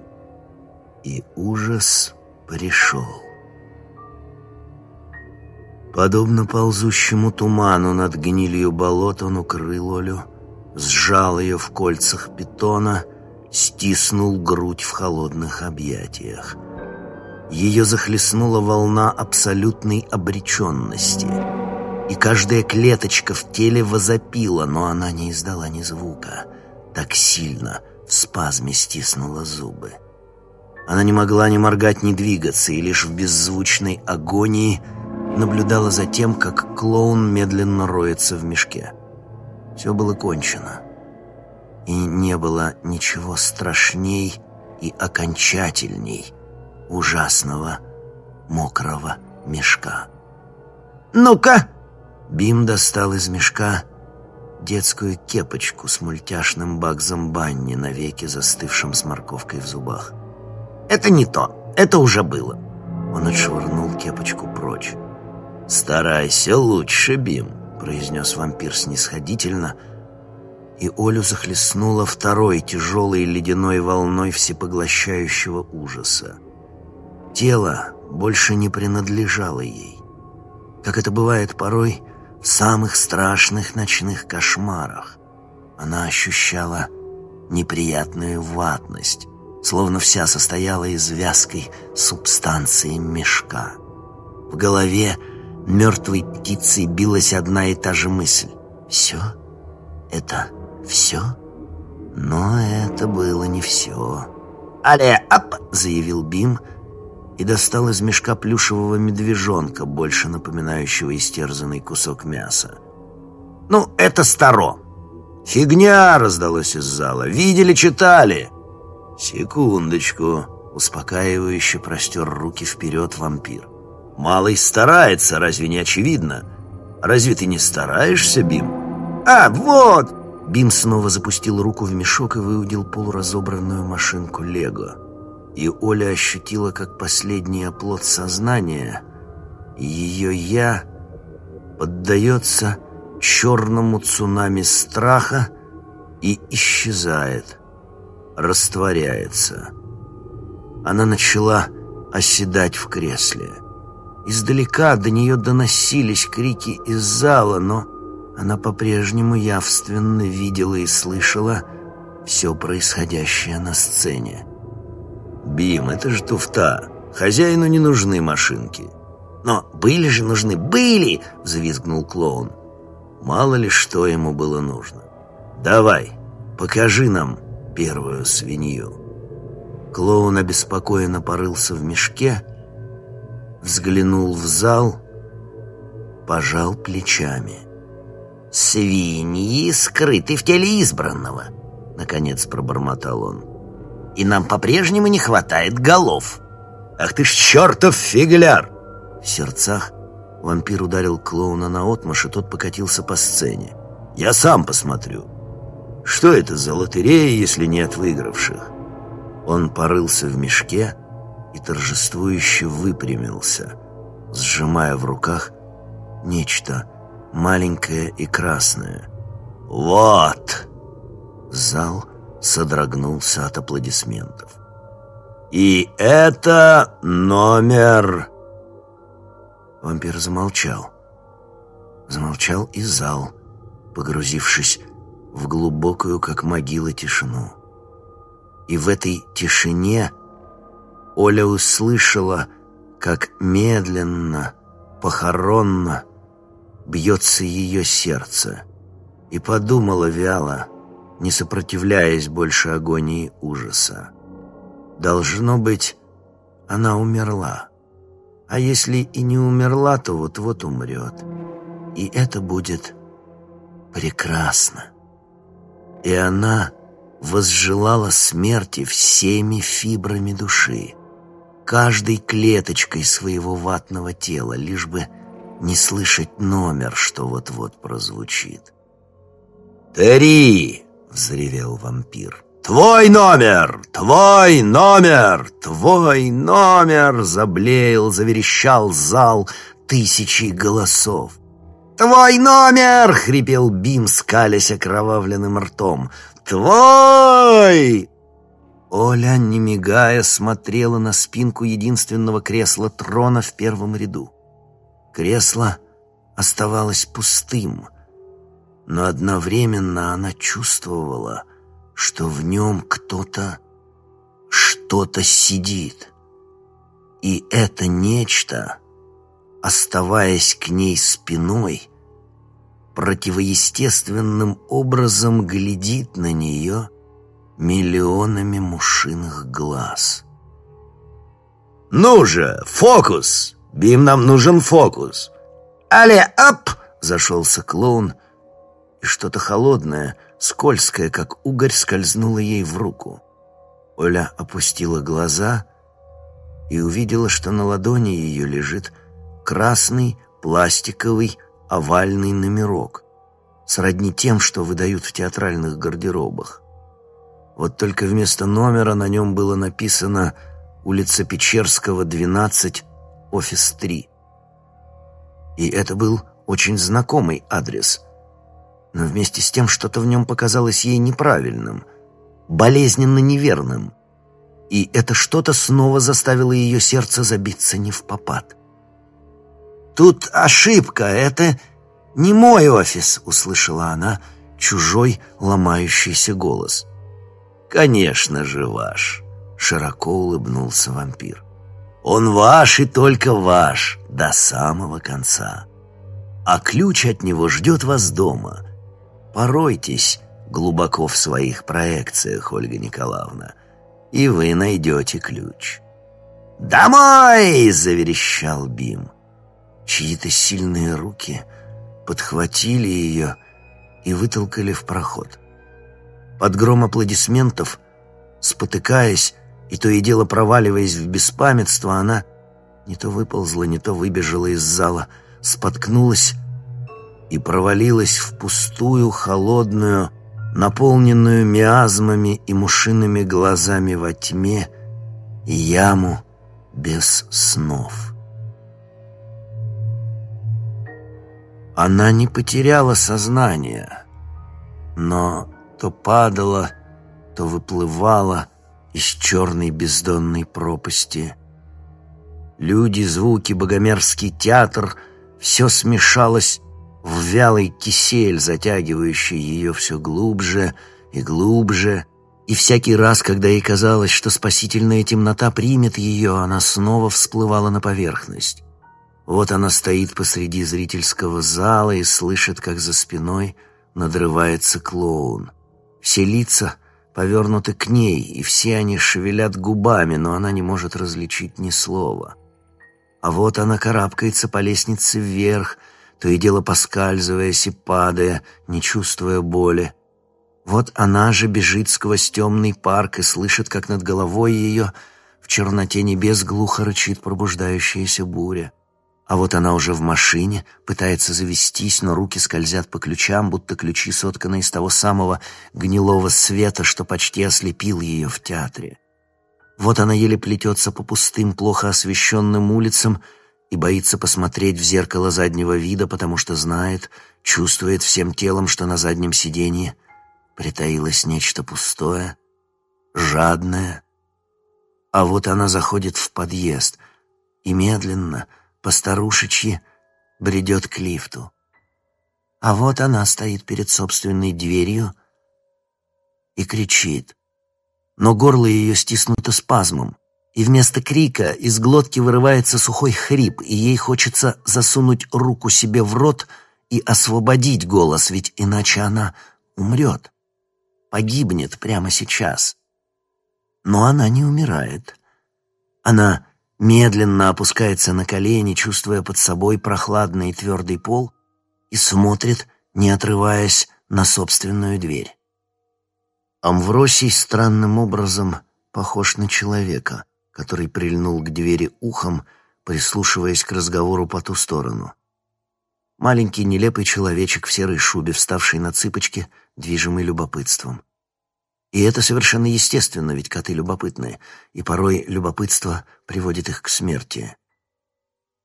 И ужас пришел. Подобно ползущему туману над гнилью болот он укрыл Олю, сжал ее в кольцах питона, стиснул грудь в холодных объятиях. Ее захлестнула волна абсолютной обреченности, и каждая клеточка в теле возопила, но она не издала ни звука — так сильно в спазме стиснула зубы. Она не могла ни моргать, ни двигаться, и лишь в беззвучной агонии наблюдала за тем, как клоун медленно роется в мешке. Все было кончено. И не было ничего страшней и окончательней ужасного мокрого мешка. «Ну-ка!» Бим достал из мешка детскую кепочку с мультяшным Багзом Банни, навеки застывшим с морковкой в зубах. «Это не то. Это уже было». Он отшвырнул кепочку прочь. «Старайся лучше, Бим», — произнес вампир снисходительно, и Олю захлестнула второй тяжелой ледяной волной всепоглощающего ужаса. Тело больше не принадлежало ей. Как это бывает порой, в самых страшных ночных кошмарах. Она ощущала неприятную ватность, словно вся состояла из вязкой субстанции мешка. В голове мертвой птицей билась одна и та же мысль. «Все? Это все?» Но это было не все. «Але, ап!» — заявил Бим — и достал из мешка плюшевого медвежонка, больше напоминающего истерзанный кусок мяса. «Ну, это старо!» «Фигня!» — раздалось из зала. «Видели, читали!» «Секундочку!» — успокаивающе простер руки вперед вампир. «Малый старается, разве не очевидно? Разве ты не стараешься, Бим?» «А, вот!» Бим снова запустил руку в мешок и выудил полуразобранную машинку «Лего» и Оля ощутила, как последний оплот сознания, ее «я» поддается черному цунами страха и исчезает, растворяется. Она начала оседать в кресле. Издалека до нее доносились крики из зала, но она по-прежнему явственно видела и слышала все происходящее на сцене. «Бим, это же туфта. Хозяину не нужны машинки». «Но были же нужны, были!» — взвизгнул клоун. Мало ли что ему было нужно. «Давай, покажи нам первую свинью». Клоун обеспокоенно порылся в мешке, взглянул в зал, пожал плечами. «Свиньи скрыты в теле избранного», — наконец пробормотал он и нам по-прежнему не хватает голов. Ах ты ж чертов фигляр!» В сердцах вампир ударил клоуна на отмашь, и тот покатился по сцене. «Я сам посмотрю. Что это за лотерея, если не от выигравших?» Он порылся в мешке и торжествующе выпрямился, сжимая в руках нечто маленькое и красное. «Вот!» Зал содрогнулся от аплодисментов. «И это номер...» Вампир замолчал. Замолчал и зал, погрузившись в глубокую, как могила, тишину. И в этой тишине Оля услышала, как медленно, похоронно бьется ее сердце, и подумала вяло, не сопротивляясь больше агонии ужаса. Должно быть, она умерла. А если и не умерла, то вот-вот умрет. И это будет прекрасно. И она возжелала смерти всеми фибрами души, каждой клеточкой своего ватного тела, лишь бы не слышать номер, что вот-вот прозвучит. «Терри!» — взревел вампир. «Твой номер! Твой номер! Твой номер!» Заблеял, заверещал зал тысячи голосов. «Твой номер!» — хрипел Бим, скалясь окровавленным ртом. «Твой!» Оля, не мигая, смотрела на спинку единственного кресла трона в первом ряду. Кресло оставалось пустым, но одновременно она чувствовала, что в нем кто-то, что-то сидит. И это нечто, оставаясь к ней спиной, противоестественным образом глядит на нее миллионами мушиных глаз. «Ну же, фокус!» Бим, нам нужен фокус. Але, ап! Зашелся клоун, и что-то холодное, скользкое, как угорь, скользнуло ей в руку. Оля опустила глаза и увидела, что на ладони ее лежит красный пластиковый овальный номерок, сродни тем, что выдают в театральных гардеробах. Вот только вместо номера на нем было написано «Улица Печерского, 12, офис 3. И это был очень знакомый адрес. Но вместе с тем что-то в нем показалось ей неправильным, болезненно неверным. И это что-то снова заставило ее сердце забиться не в попад. «Тут ошибка, это не мой офис», — услышала она чужой ломающийся голос. «Конечно же ваш», — широко улыбнулся вампир. Он ваш и только ваш до самого конца. А ключ от него ждет вас дома. Поройтесь глубоко в своих проекциях, Ольга Николаевна, и вы найдете ключ. «Домой!» — заверещал Бим. Чьи-то сильные руки подхватили ее и вытолкали в проход. Под гром аплодисментов, спотыкаясь, и то и дело проваливаясь в беспамятство, она не то выползла, не то выбежала из зала, споткнулась и провалилась в пустую, холодную, наполненную миазмами и мушиными глазами во тьме яму без снов. Она не потеряла сознание, но то падала, то выплывала, из черной бездонной пропасти. Люди, звуки, богомерзкий театр — все смешалось в вялый кисель, затягивающий ее все глубже и глубже, и всякий раз, когда ей казалось, что спасительная темнота примет ее, она снова всплывала на поверхность. Вот она стоит посреди зрительского зала и слышит, как за спиной надрывается клоун. Все лица — повернуты к ней, и все они шевелят губами, но она не может различить ни слова. А вот она карабкается по лестнице вверх, то и дело поскальзываясь и падая, не чувствуя боли. Вот она же бежит сквозь темный парк и слышит, как над головой ее в черноте небес глухо рычит пробуждающаяся буря. А вот она уже в машине, пытается завестись, но руки скользят по ключам, будто ключи сотканы из того самого гнилого света, что почти ослепил ее в театре. Вот она еле плетется по пустым, плохо освещенным улицам и боится посмотреть в зеркало заднего вида, потому что знает, чувствует всем телом, что на заднем сиденье притаилось нечто пустое, жадное. А вот она заходит в подъезд и медленно — постарушечьи бредет к лифту. А вот она стоит перед собственной дверью и кричит. Но горло ее стиснуто спазмом, И вместо крика из глотки вырывается сухой хрип, и ей хочется засунуть руку себе в рот и освободить голос, ведь иначе она умрет, погибнет прямо сейчас. Но она не умирает. Она медленно опускается на колени, чувствуя под собой прохладный и твердый пол, и смотрит, не отрываясь, на собственную дверь. Амвросий странным образом похож на человека, который прильнул к двери ухом, прислушиваясь к разговору по ту сторону. Маленький нелепый человечек в серой шубе, вставший на цыпочки, движимый любопытством. И это совершенно естественно, ведь коты любопытные, и порой любопытство приводит их к смерти.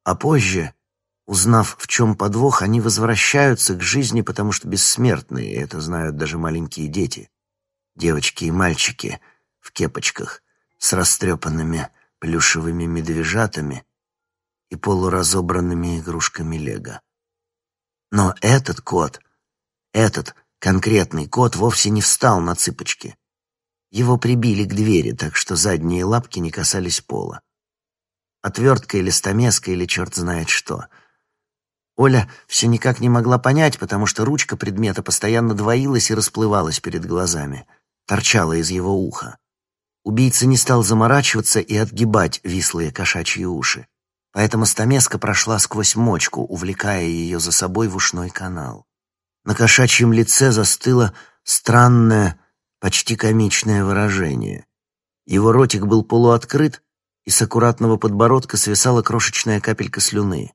А позже, узнав, в чем подвох, они возвращаются к жизни, потому что бессмертные, и это знают даже маленькие дети. Девочки и мальчики в кепочках, с растрепанными плюшевыми медвежатами и полуразобранными игрушками лего. Но этот кот, этот конкретный кот вовсе не встал на цыпочки. Его прибили к двери, так что задние лапки не касались пола. Отвертка или стамеска или черт знает что. Оля все никак не могла понять, потому что ручка предмета постоянно двоилась и расплывалась перед глазами, торчала из его уха. Убийца не стал заморачиваться и отгибать вислые кошачьи уши. Поэтому стамеска прошла сквозь мочку, увлекая ее за собой в ушной канал. На кошачьем лице застыло странное, почти комичное выражение. Его ротик был полуоткрыт, и с аккуратного подбородка свисала крошечная капелька слюны.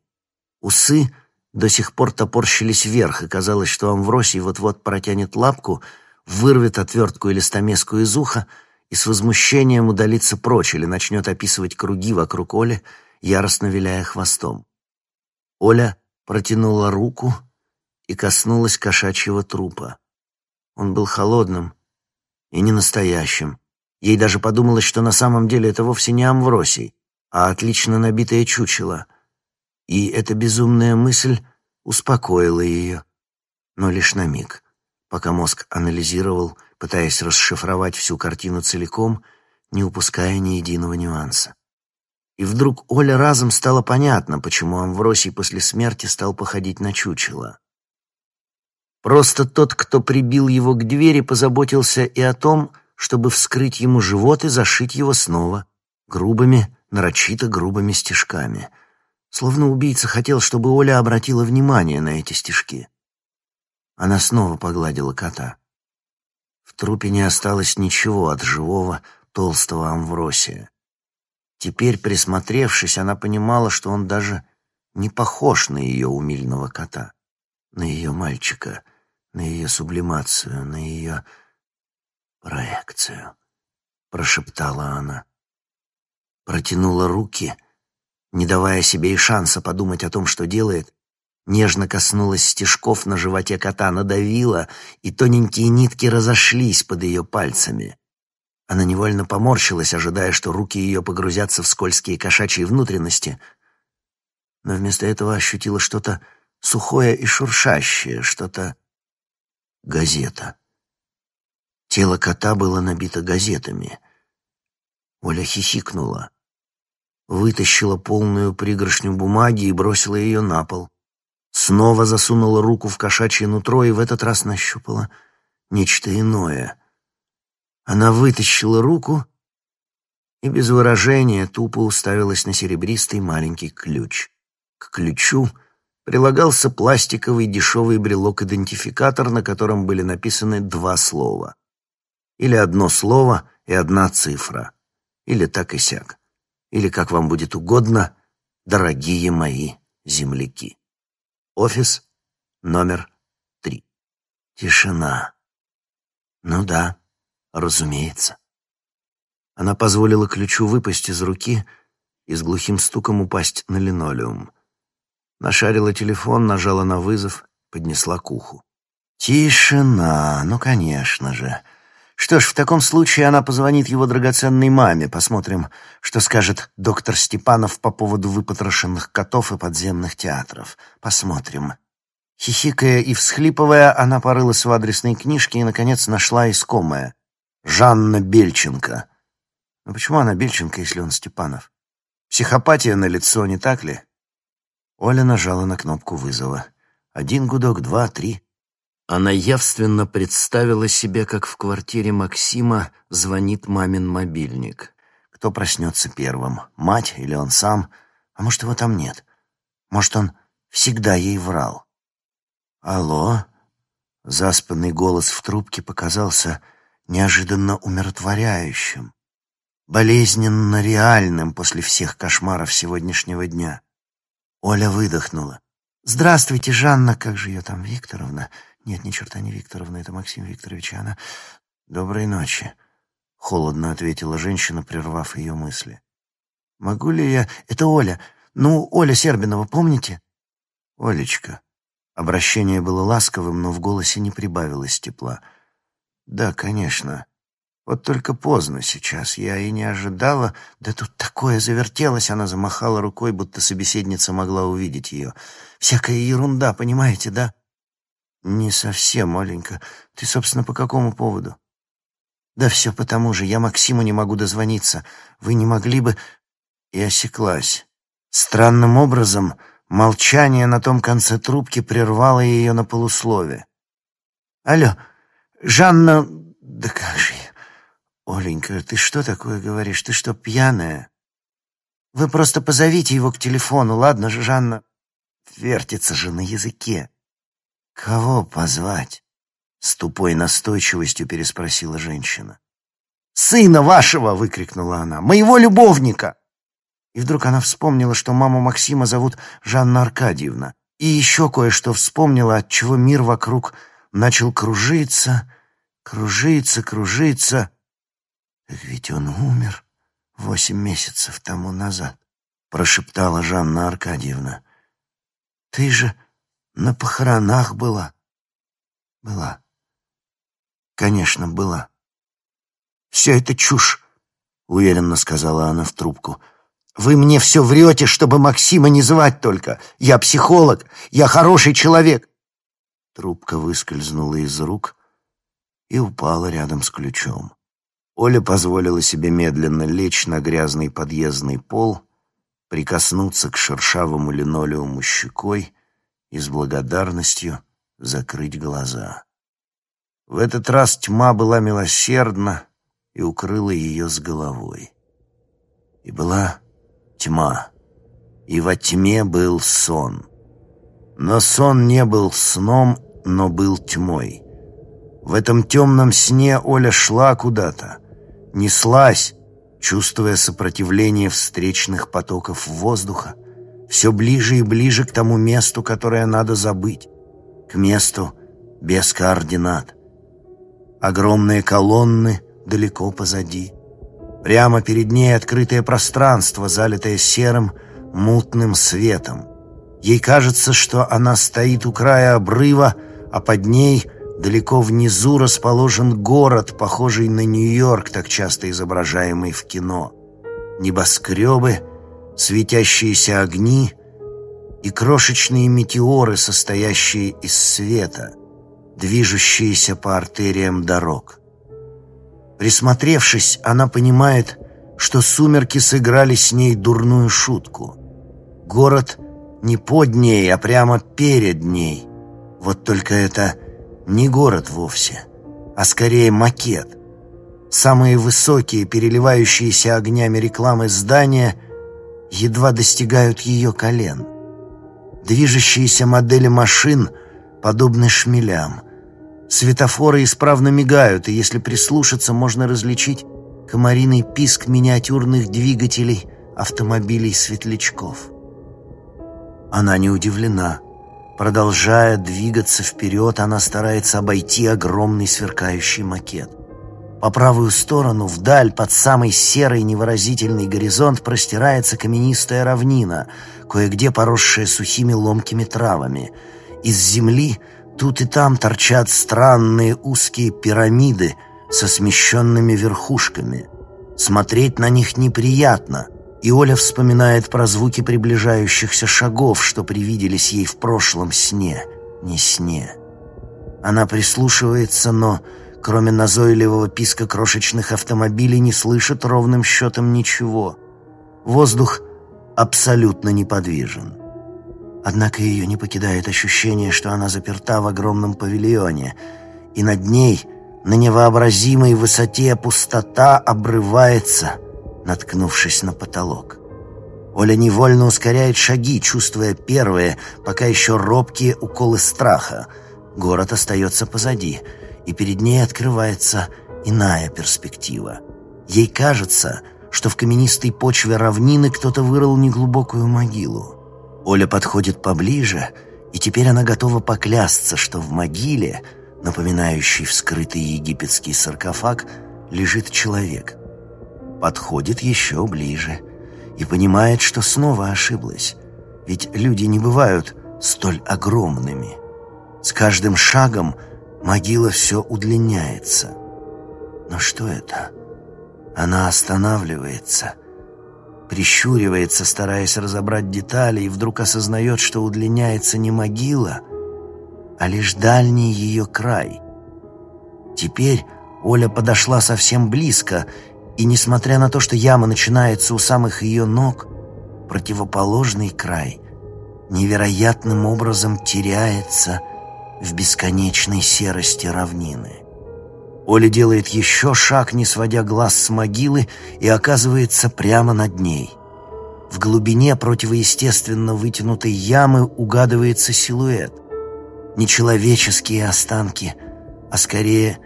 Усы до сих пор топорщились вверх, и казалось, что Амвросий вот-вот протянет лапку, вырвет отвертку или стамеску из уха и с возмущением удалится прочь или начнет описывать круги вокруг Оли, яростно виляя хвостом. Оля протянула руку и коснулась кошачьего трупа. Он был холодным и не настоящим. Ей даже подумалось, что на самом деле это вовсе не Амвросий, а отлично набитое чучело. И эта безумная мысль успокоила ее, но лишь на миг, пока мозг анализировал, пытаясь расшифровать всю картину целиком, не упуская ни единого нюанса. И вдруг Оля разом стало понятно, почему Амвросий после смерти стал походить на чучело. Просто тот, кто прибил его к двери, позаботился и о том, чтобы вскрыть ему живот и зашить его снова, грубыми, нарочито грубыми стежками. Словно убийца хотел, чтобы Оля обратила внимание на эти стежки. Она снова погладила кота. В трупе не осталось ничего от живого, толстого Амвросия. Теперь, присмотревшись, она понимала, что он даже не похож на ее умильного кота, на ее мальчика, на ее сублимацию, на ее проекцию, прошептала она. Протянула руки, не давая себе и шанса подумать о том, что делает, нежно коснулась стежков на животе кота, надавила, и тоненькие нитки разошлись под ее пальцами. Она невольно поморщилась, ожидая, что руки ее погрузятся в скользкие кошачьи внутренности, но вместо этого ощутила что-то сухое и шуршащее, что-то... газета. Тело кота было набито газетами. Оля хихикнула, вытащила полную пригоршню бумаги и бросила ее на пол. Снова засунула руку в кошачье нутро и в этот раз нащупала нечто иное — она вытащила руку и без выражения тупо уставилась на серебристый маленький ключ. К ключу прилагался пластиковый дешевый брелок-идентификатор, на котором были написаны два слова. Или одно слово и одна цифра. Или так и сяк. Или, как вам будет угодно, дорогие мои земляки. Офис номер три. Тишина. Ну да, Разумеется. Она позволила ключу выпасть из руки и с глухим стуком упасть на линолеум. Нашарила телефон, нажала на вызов, поднесла к уху. Тишина, ну, конечно же. Что ж, в таком случае она позвонит его драгоценной маме. Посмотрим, что скажет доктор Степанов по поводу выпотрошенных котов и подземных театров. Посмотрим. Хихикая и всхлипывая, она порылась в адресной книжке и, наконец, нашла искомое. Жанна Бельченко. Но почему она Бельченко, если он Степанов? Психопатия на лицо, не так ли? Оля нажала на кнопку вызова. Один гудок, два, три. Она явственно представила себе, как в квартире Максима звонит мамин мобильник. Кто проснется первым, мать или он сам? А может, его там нет? Может, он всегда ей врал? «Алло?» Заспанный голос в трубке показался неожиданно умиротворяющим, болезненно реальным после всех кошмаров сегодняшнего дня. Оля выдохнула. «Здравствуйте, Жанна, как же ее там, Викторовна?» «Нет, ни черта не Викторовна, это Максим Викторович, она...» «Доброй ночи», — холодно ответила женщина, прервав ее мысли. «Могу ли я...» «Это Оля. Ну, Оля Сербинова, помните?» «Олечка». Обращение было ласковым, но в голосе не прибавилось тепла. «Да, конечно. Вот только поздно сейчас. Я и не ожидала. Да тут такое завертелось!» Она замахала рукой, будто собеседница могла увидеть ее. «Всякая ерунда, понимаете, да?» «Не совсем, Оленька. Ты, собственно, по какому поводу?» «Да все потому же. Я Максиму не могу дозвониться. Вы не могли бы...» И осеклась. Странным образом молчание на том конце трубки прервало ее на полуслове. «Алло, Жанна... Да как же. Оленька, ты что такое говоришь? Ты что, пьяная?» «Вы просто позовите его к телефону, ладно же, Жанна?» Вертится же на языке. «Кого позвать?» — с тупой настойчивостью переспросила женщина. «Сына вашего!» — выкрикнула она. «Моего любовника!» И вдруг она вспомнила, что маму Максима зовут Жанна Аркадьевна. И еще кое-что вспомнила, от чего мир вокруг начал кружиться, кружиться, кружиться. «Так ведь он умер восемь месяцев тому назад», — прошептала Жанна Аркадьевна. «Ты же на похоронах была?» «Была. Конечно, была». «Все это чушь», — уверенно сказала она в трубку. «Вы мне все врете, чтобы Максима не звать только. Я психолог, я хороший человек». Трубка выскользнула из рук и упала рядом с ключом. Оля позволила себе медленно лечь на грязный подъездный пол, прикоснуться к шершавому линолеуму щекой и с благодарностью закрыть глаза. В этот раз тьма была милосердна и укрыла ее с головой. И была тьма, и во тьме был сон. Но сон не был сном, но был тьмой. В этом темном сне Оля шла куда-то, неслась, чувствуя сопротивление встречных потоков воздуха, все ближе и ближе к тому месту, которое надо забыть, к месту без координат. Огромные колонны далеко позади. Прямо перед ней открытое пространство, залитое серым, мутным светом. Ей кажется, что она стоит у края обрыва, а под ней — Далеко внизу расположен город, похожий на Нью-Йорк, так часто изображаемый в кино. Небоскребы, светящиеся огни и крошечные метеоры, состоящие из света, движущиеся по артериям дорог. Присмотревшись, она понимает, что сумерки сыграли с ней дурную шутку. Город не под ней, а прямо перед ней. Вот только это не город вовсе, а скорее макет. Самые высокие, переливающиеся огнями рекламы здания едва достигают ее колен. Движущиеся модели машин подобны шмелям. Светофоры исправно мигают, и если прислушаться, можно различить комариный писк миниатюрных двигателей автомобилей-светлячков. Она не удивлена. Продолжая двигаться вперед, она старается обойти огромный сверкающий макет. По правую сторону, вдаль, под самый серый невыразительный горизонт, простирается каменистая равнина, кое-где поросшая сухими ломкими травами. Из земли тут и там торчат странные узкие пирамиды со смещенными верхушками. Смотреть на них неприятно — и Оля вспоминает про звуки приближающихся шагов, что привиделись ей в прошлом сне, не сне. Она прислушивается, но кроме назойливого писка крошечных автомобилей, не слышит ровным счетом ничего. Воздух абсолютно неподвижен. Однако ее не покидает ощущение, что она заперта в огромном павильоне, и над ней, на невообразимой высоте, пустота обрывается, наткнувшись на потолок. Оля невольно ускоряет шаги, чувствуя первые, пока еще робкие уколы страха. Город остается позади, и перед ней открывается иная перспектива. Ей кажется, что в каменистой почве равнины кто-то вырыл неглубокую могилу. Оля подходит поближе, и теперь она готова поклясться, что в могиле, напоминающей вскрытый египетский саркофаг, лежит человек. Подходит еще ближе — и понимает, что снова ошиблась. Ведь люди не бывают столь огромными. С каждым шагом могила все удлиняется. Но что это? Она останавливается, прищуривается, стараясь разобрать детали, и вдруг осознает, что удлиняется не могила, а лишь дальний ее край. Теперь Оля подошла совсем близко и несмотря на то, что яма начинается у самых ее ног, противоположный край невероятным образом теряется в бесконечной серости равнины. Оля делает еще шаг, не сводя глаз с могилы, и оказывается прямо над ней. В глубине противоестественно вытянутой ямы угадывается силуэт. Не человеческие останки, а скорее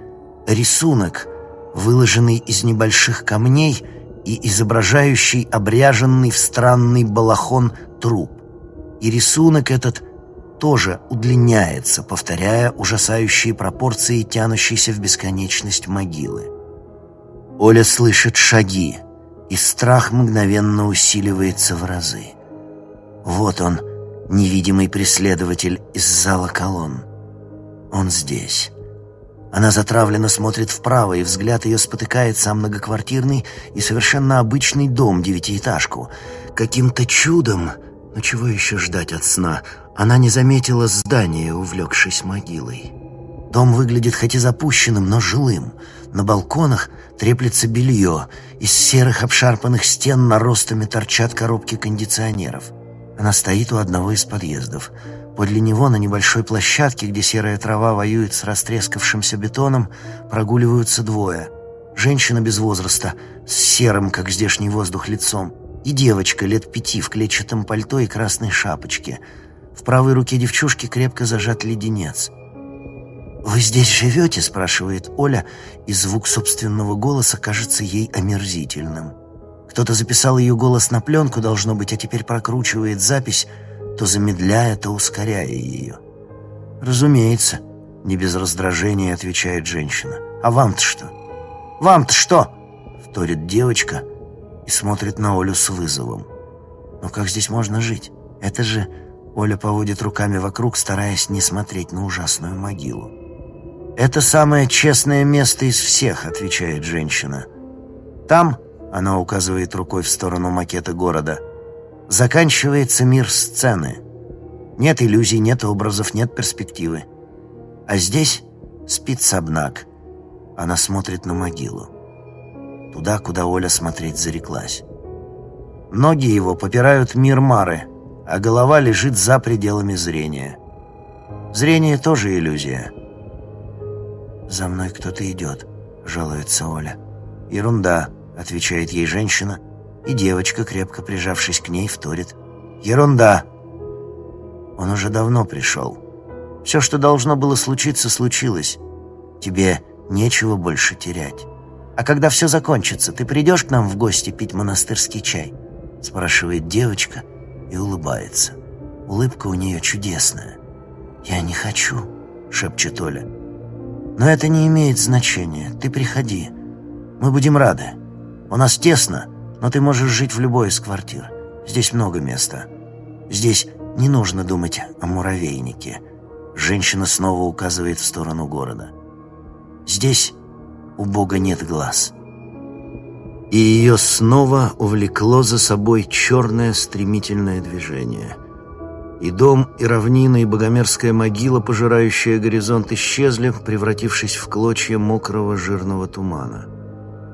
рисунок, выложенный из небольших камней и изображающий обряженный в странный балахон труп. И рисунок этот тоже удлиняется, повторяя ужасающие пропорции тянущейся в бесконечность могилы. Оля слышит шаги, и страх мгновенно усиливается в разы. Вот он, невидимый преследователь из зала колонн. Он здесь. Она затравленно смотрит вправо, и взгляд ее спотыкается о многоквартирный и совершенно обычный дом, девятиэтажку. Каким-то чудом, но чего еще ждать от сна, она не заметила здание, увлекшись могилой. Дом выглядит хоть и запущенным, но жилым. На балконах треплется белье, из серых обшарпанных стен наростами торчат коробки кондиционеров. Она стоит у одного из подъездов — Подле него на небольшой площадке, где серая трава воюет с растрескавшимся бетоном, прогуливаются двое. Женщина без возраста, с серым, как здешний воздух, лицом, и девочка лет пяти в клетчатом пальто и красной шапочке. В правой руке девчушки крепко зажат леденец. «Вы здесь живете?» — спрашивает Оля, и звук собственного голоса кажется ей омерзительным. Кто-то записал ее голос на пленку, должно быть, а теперь прокручивает запись — то замедляя, то ускоряя ее. «Разумеется», — не без раздражения отвечает женщина. «А вам-то что?» «Вам-то что?» — вторит девочка и смотрит на Олю с вызовом. «Но как здесь можно жить? Это же...» Оля поводит руками вокруг, стараясь не смотреть на ужасную могилу. «Это самое честное место из всех», — отвечает женщина. «Там», — она указывает рукой в сторону макета города, — Заканчивается мир сцены. Нет иллюзий, нет образов, нет перспективы. А здесь спит Сабнак. Она смотрит на могилу. Туда, куда Оля смотреть зареклась. Ноги его попирают мир Мары, а голова лежит за пределами зрения. Зрение тоже иллюзия. «За мной кто-то идет», — жалуется Оля. «Ерунда», — отвечает ей женщина, — и девочка, крепко прижавшись к ней, вторит. «Ерунда!» Он уже давно пришел. Все, что должно было случиться, случилось. Тебе нечего больше терять. А когда все закончится, ты придешь к нам в гости пить монастырский чай?» Спрашивает девочка и улыбается. Улыбка у нее чудесная. «Я не хочу», — шепчет Оля. «Но это не имеет значения. Ты приходи. Мы будем рады. У нас тесно, но ты можешь жить в любой из квартир. Здесь много места. Здесь не нужно думать о муравейнике. Женщина снова указывает в сторону города. Здесь у Бога нет глаз. И ее снова увлекло за собой черное стремительное движение. И дом, и равнина, и богомерзкая могила, пожирающая горизонт, исчезли, превратившись в клочья мокрого жирного тумана.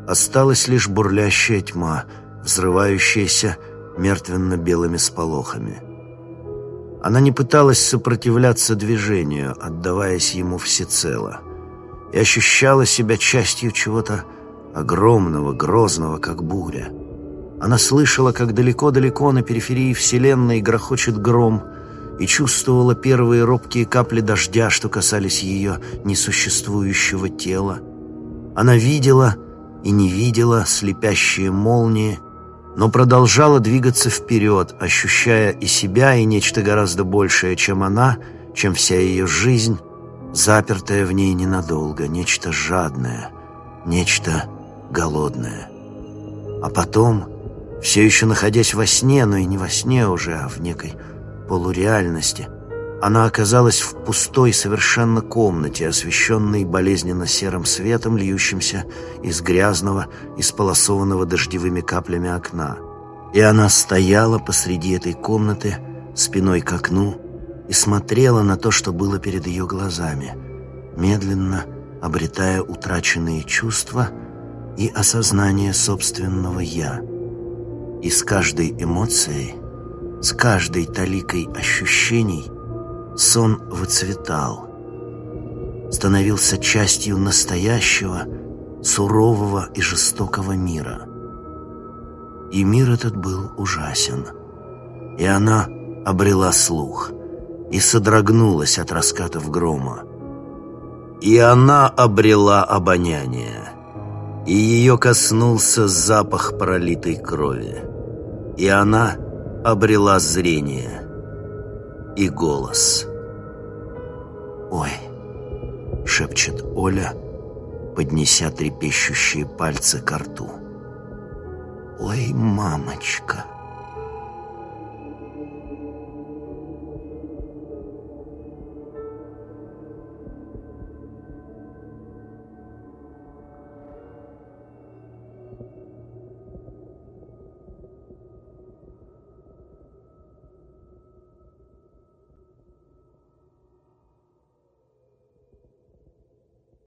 Осталась лишь бурлящая тьма, взрывающаяся мертвенно-белыми сполохами. Она не пыталась сопротивляться движению, отдаваясь ему всецело, и ощущала себя частью чего-то огромного, грозного, как буря. Она слышала, как далеко-далеко на периферии Вселенной грохочет гром — и чувствовала первые робкие капли дождя, что касались ее несуществующего тела. Она видела и не видела слепящие молнии, но продолжала двигаться вперед, ощущая и себя, и нечто гораздо большее, чем она, чем вся ее жизнь, запертая в ней ненадолго, нечто жадное, нечто голодное. А потом, все еще находясь во сне, но и не во сне уже, а в некой полуреальности, она оказалась в пустой совершенно комнате, освещенной болезненно серым светом, льющимся из грязного, исполосованного дождевыми каплями окна. И она стояла посреди этой комнаты, спиной к окну, и смотрела на то, что было перед ее глазами, медленно обретая утраченные чувства и осознание собственного «я». И с каждой эмоцией с каждой таликой ощущений сон выцветал, становился частью настоящего, сурового и жестокого мира. И мир этот был ужасен. И она обрела слух и содрогнулась от раскатов грома. И она обрела обоняние, и ее коснулся запах пролитой крови. И она обрела зрение и голос. «Ой!» — шепчет Оля, поднеся трепещущие пальцы к рту. «Ой, мамочка!»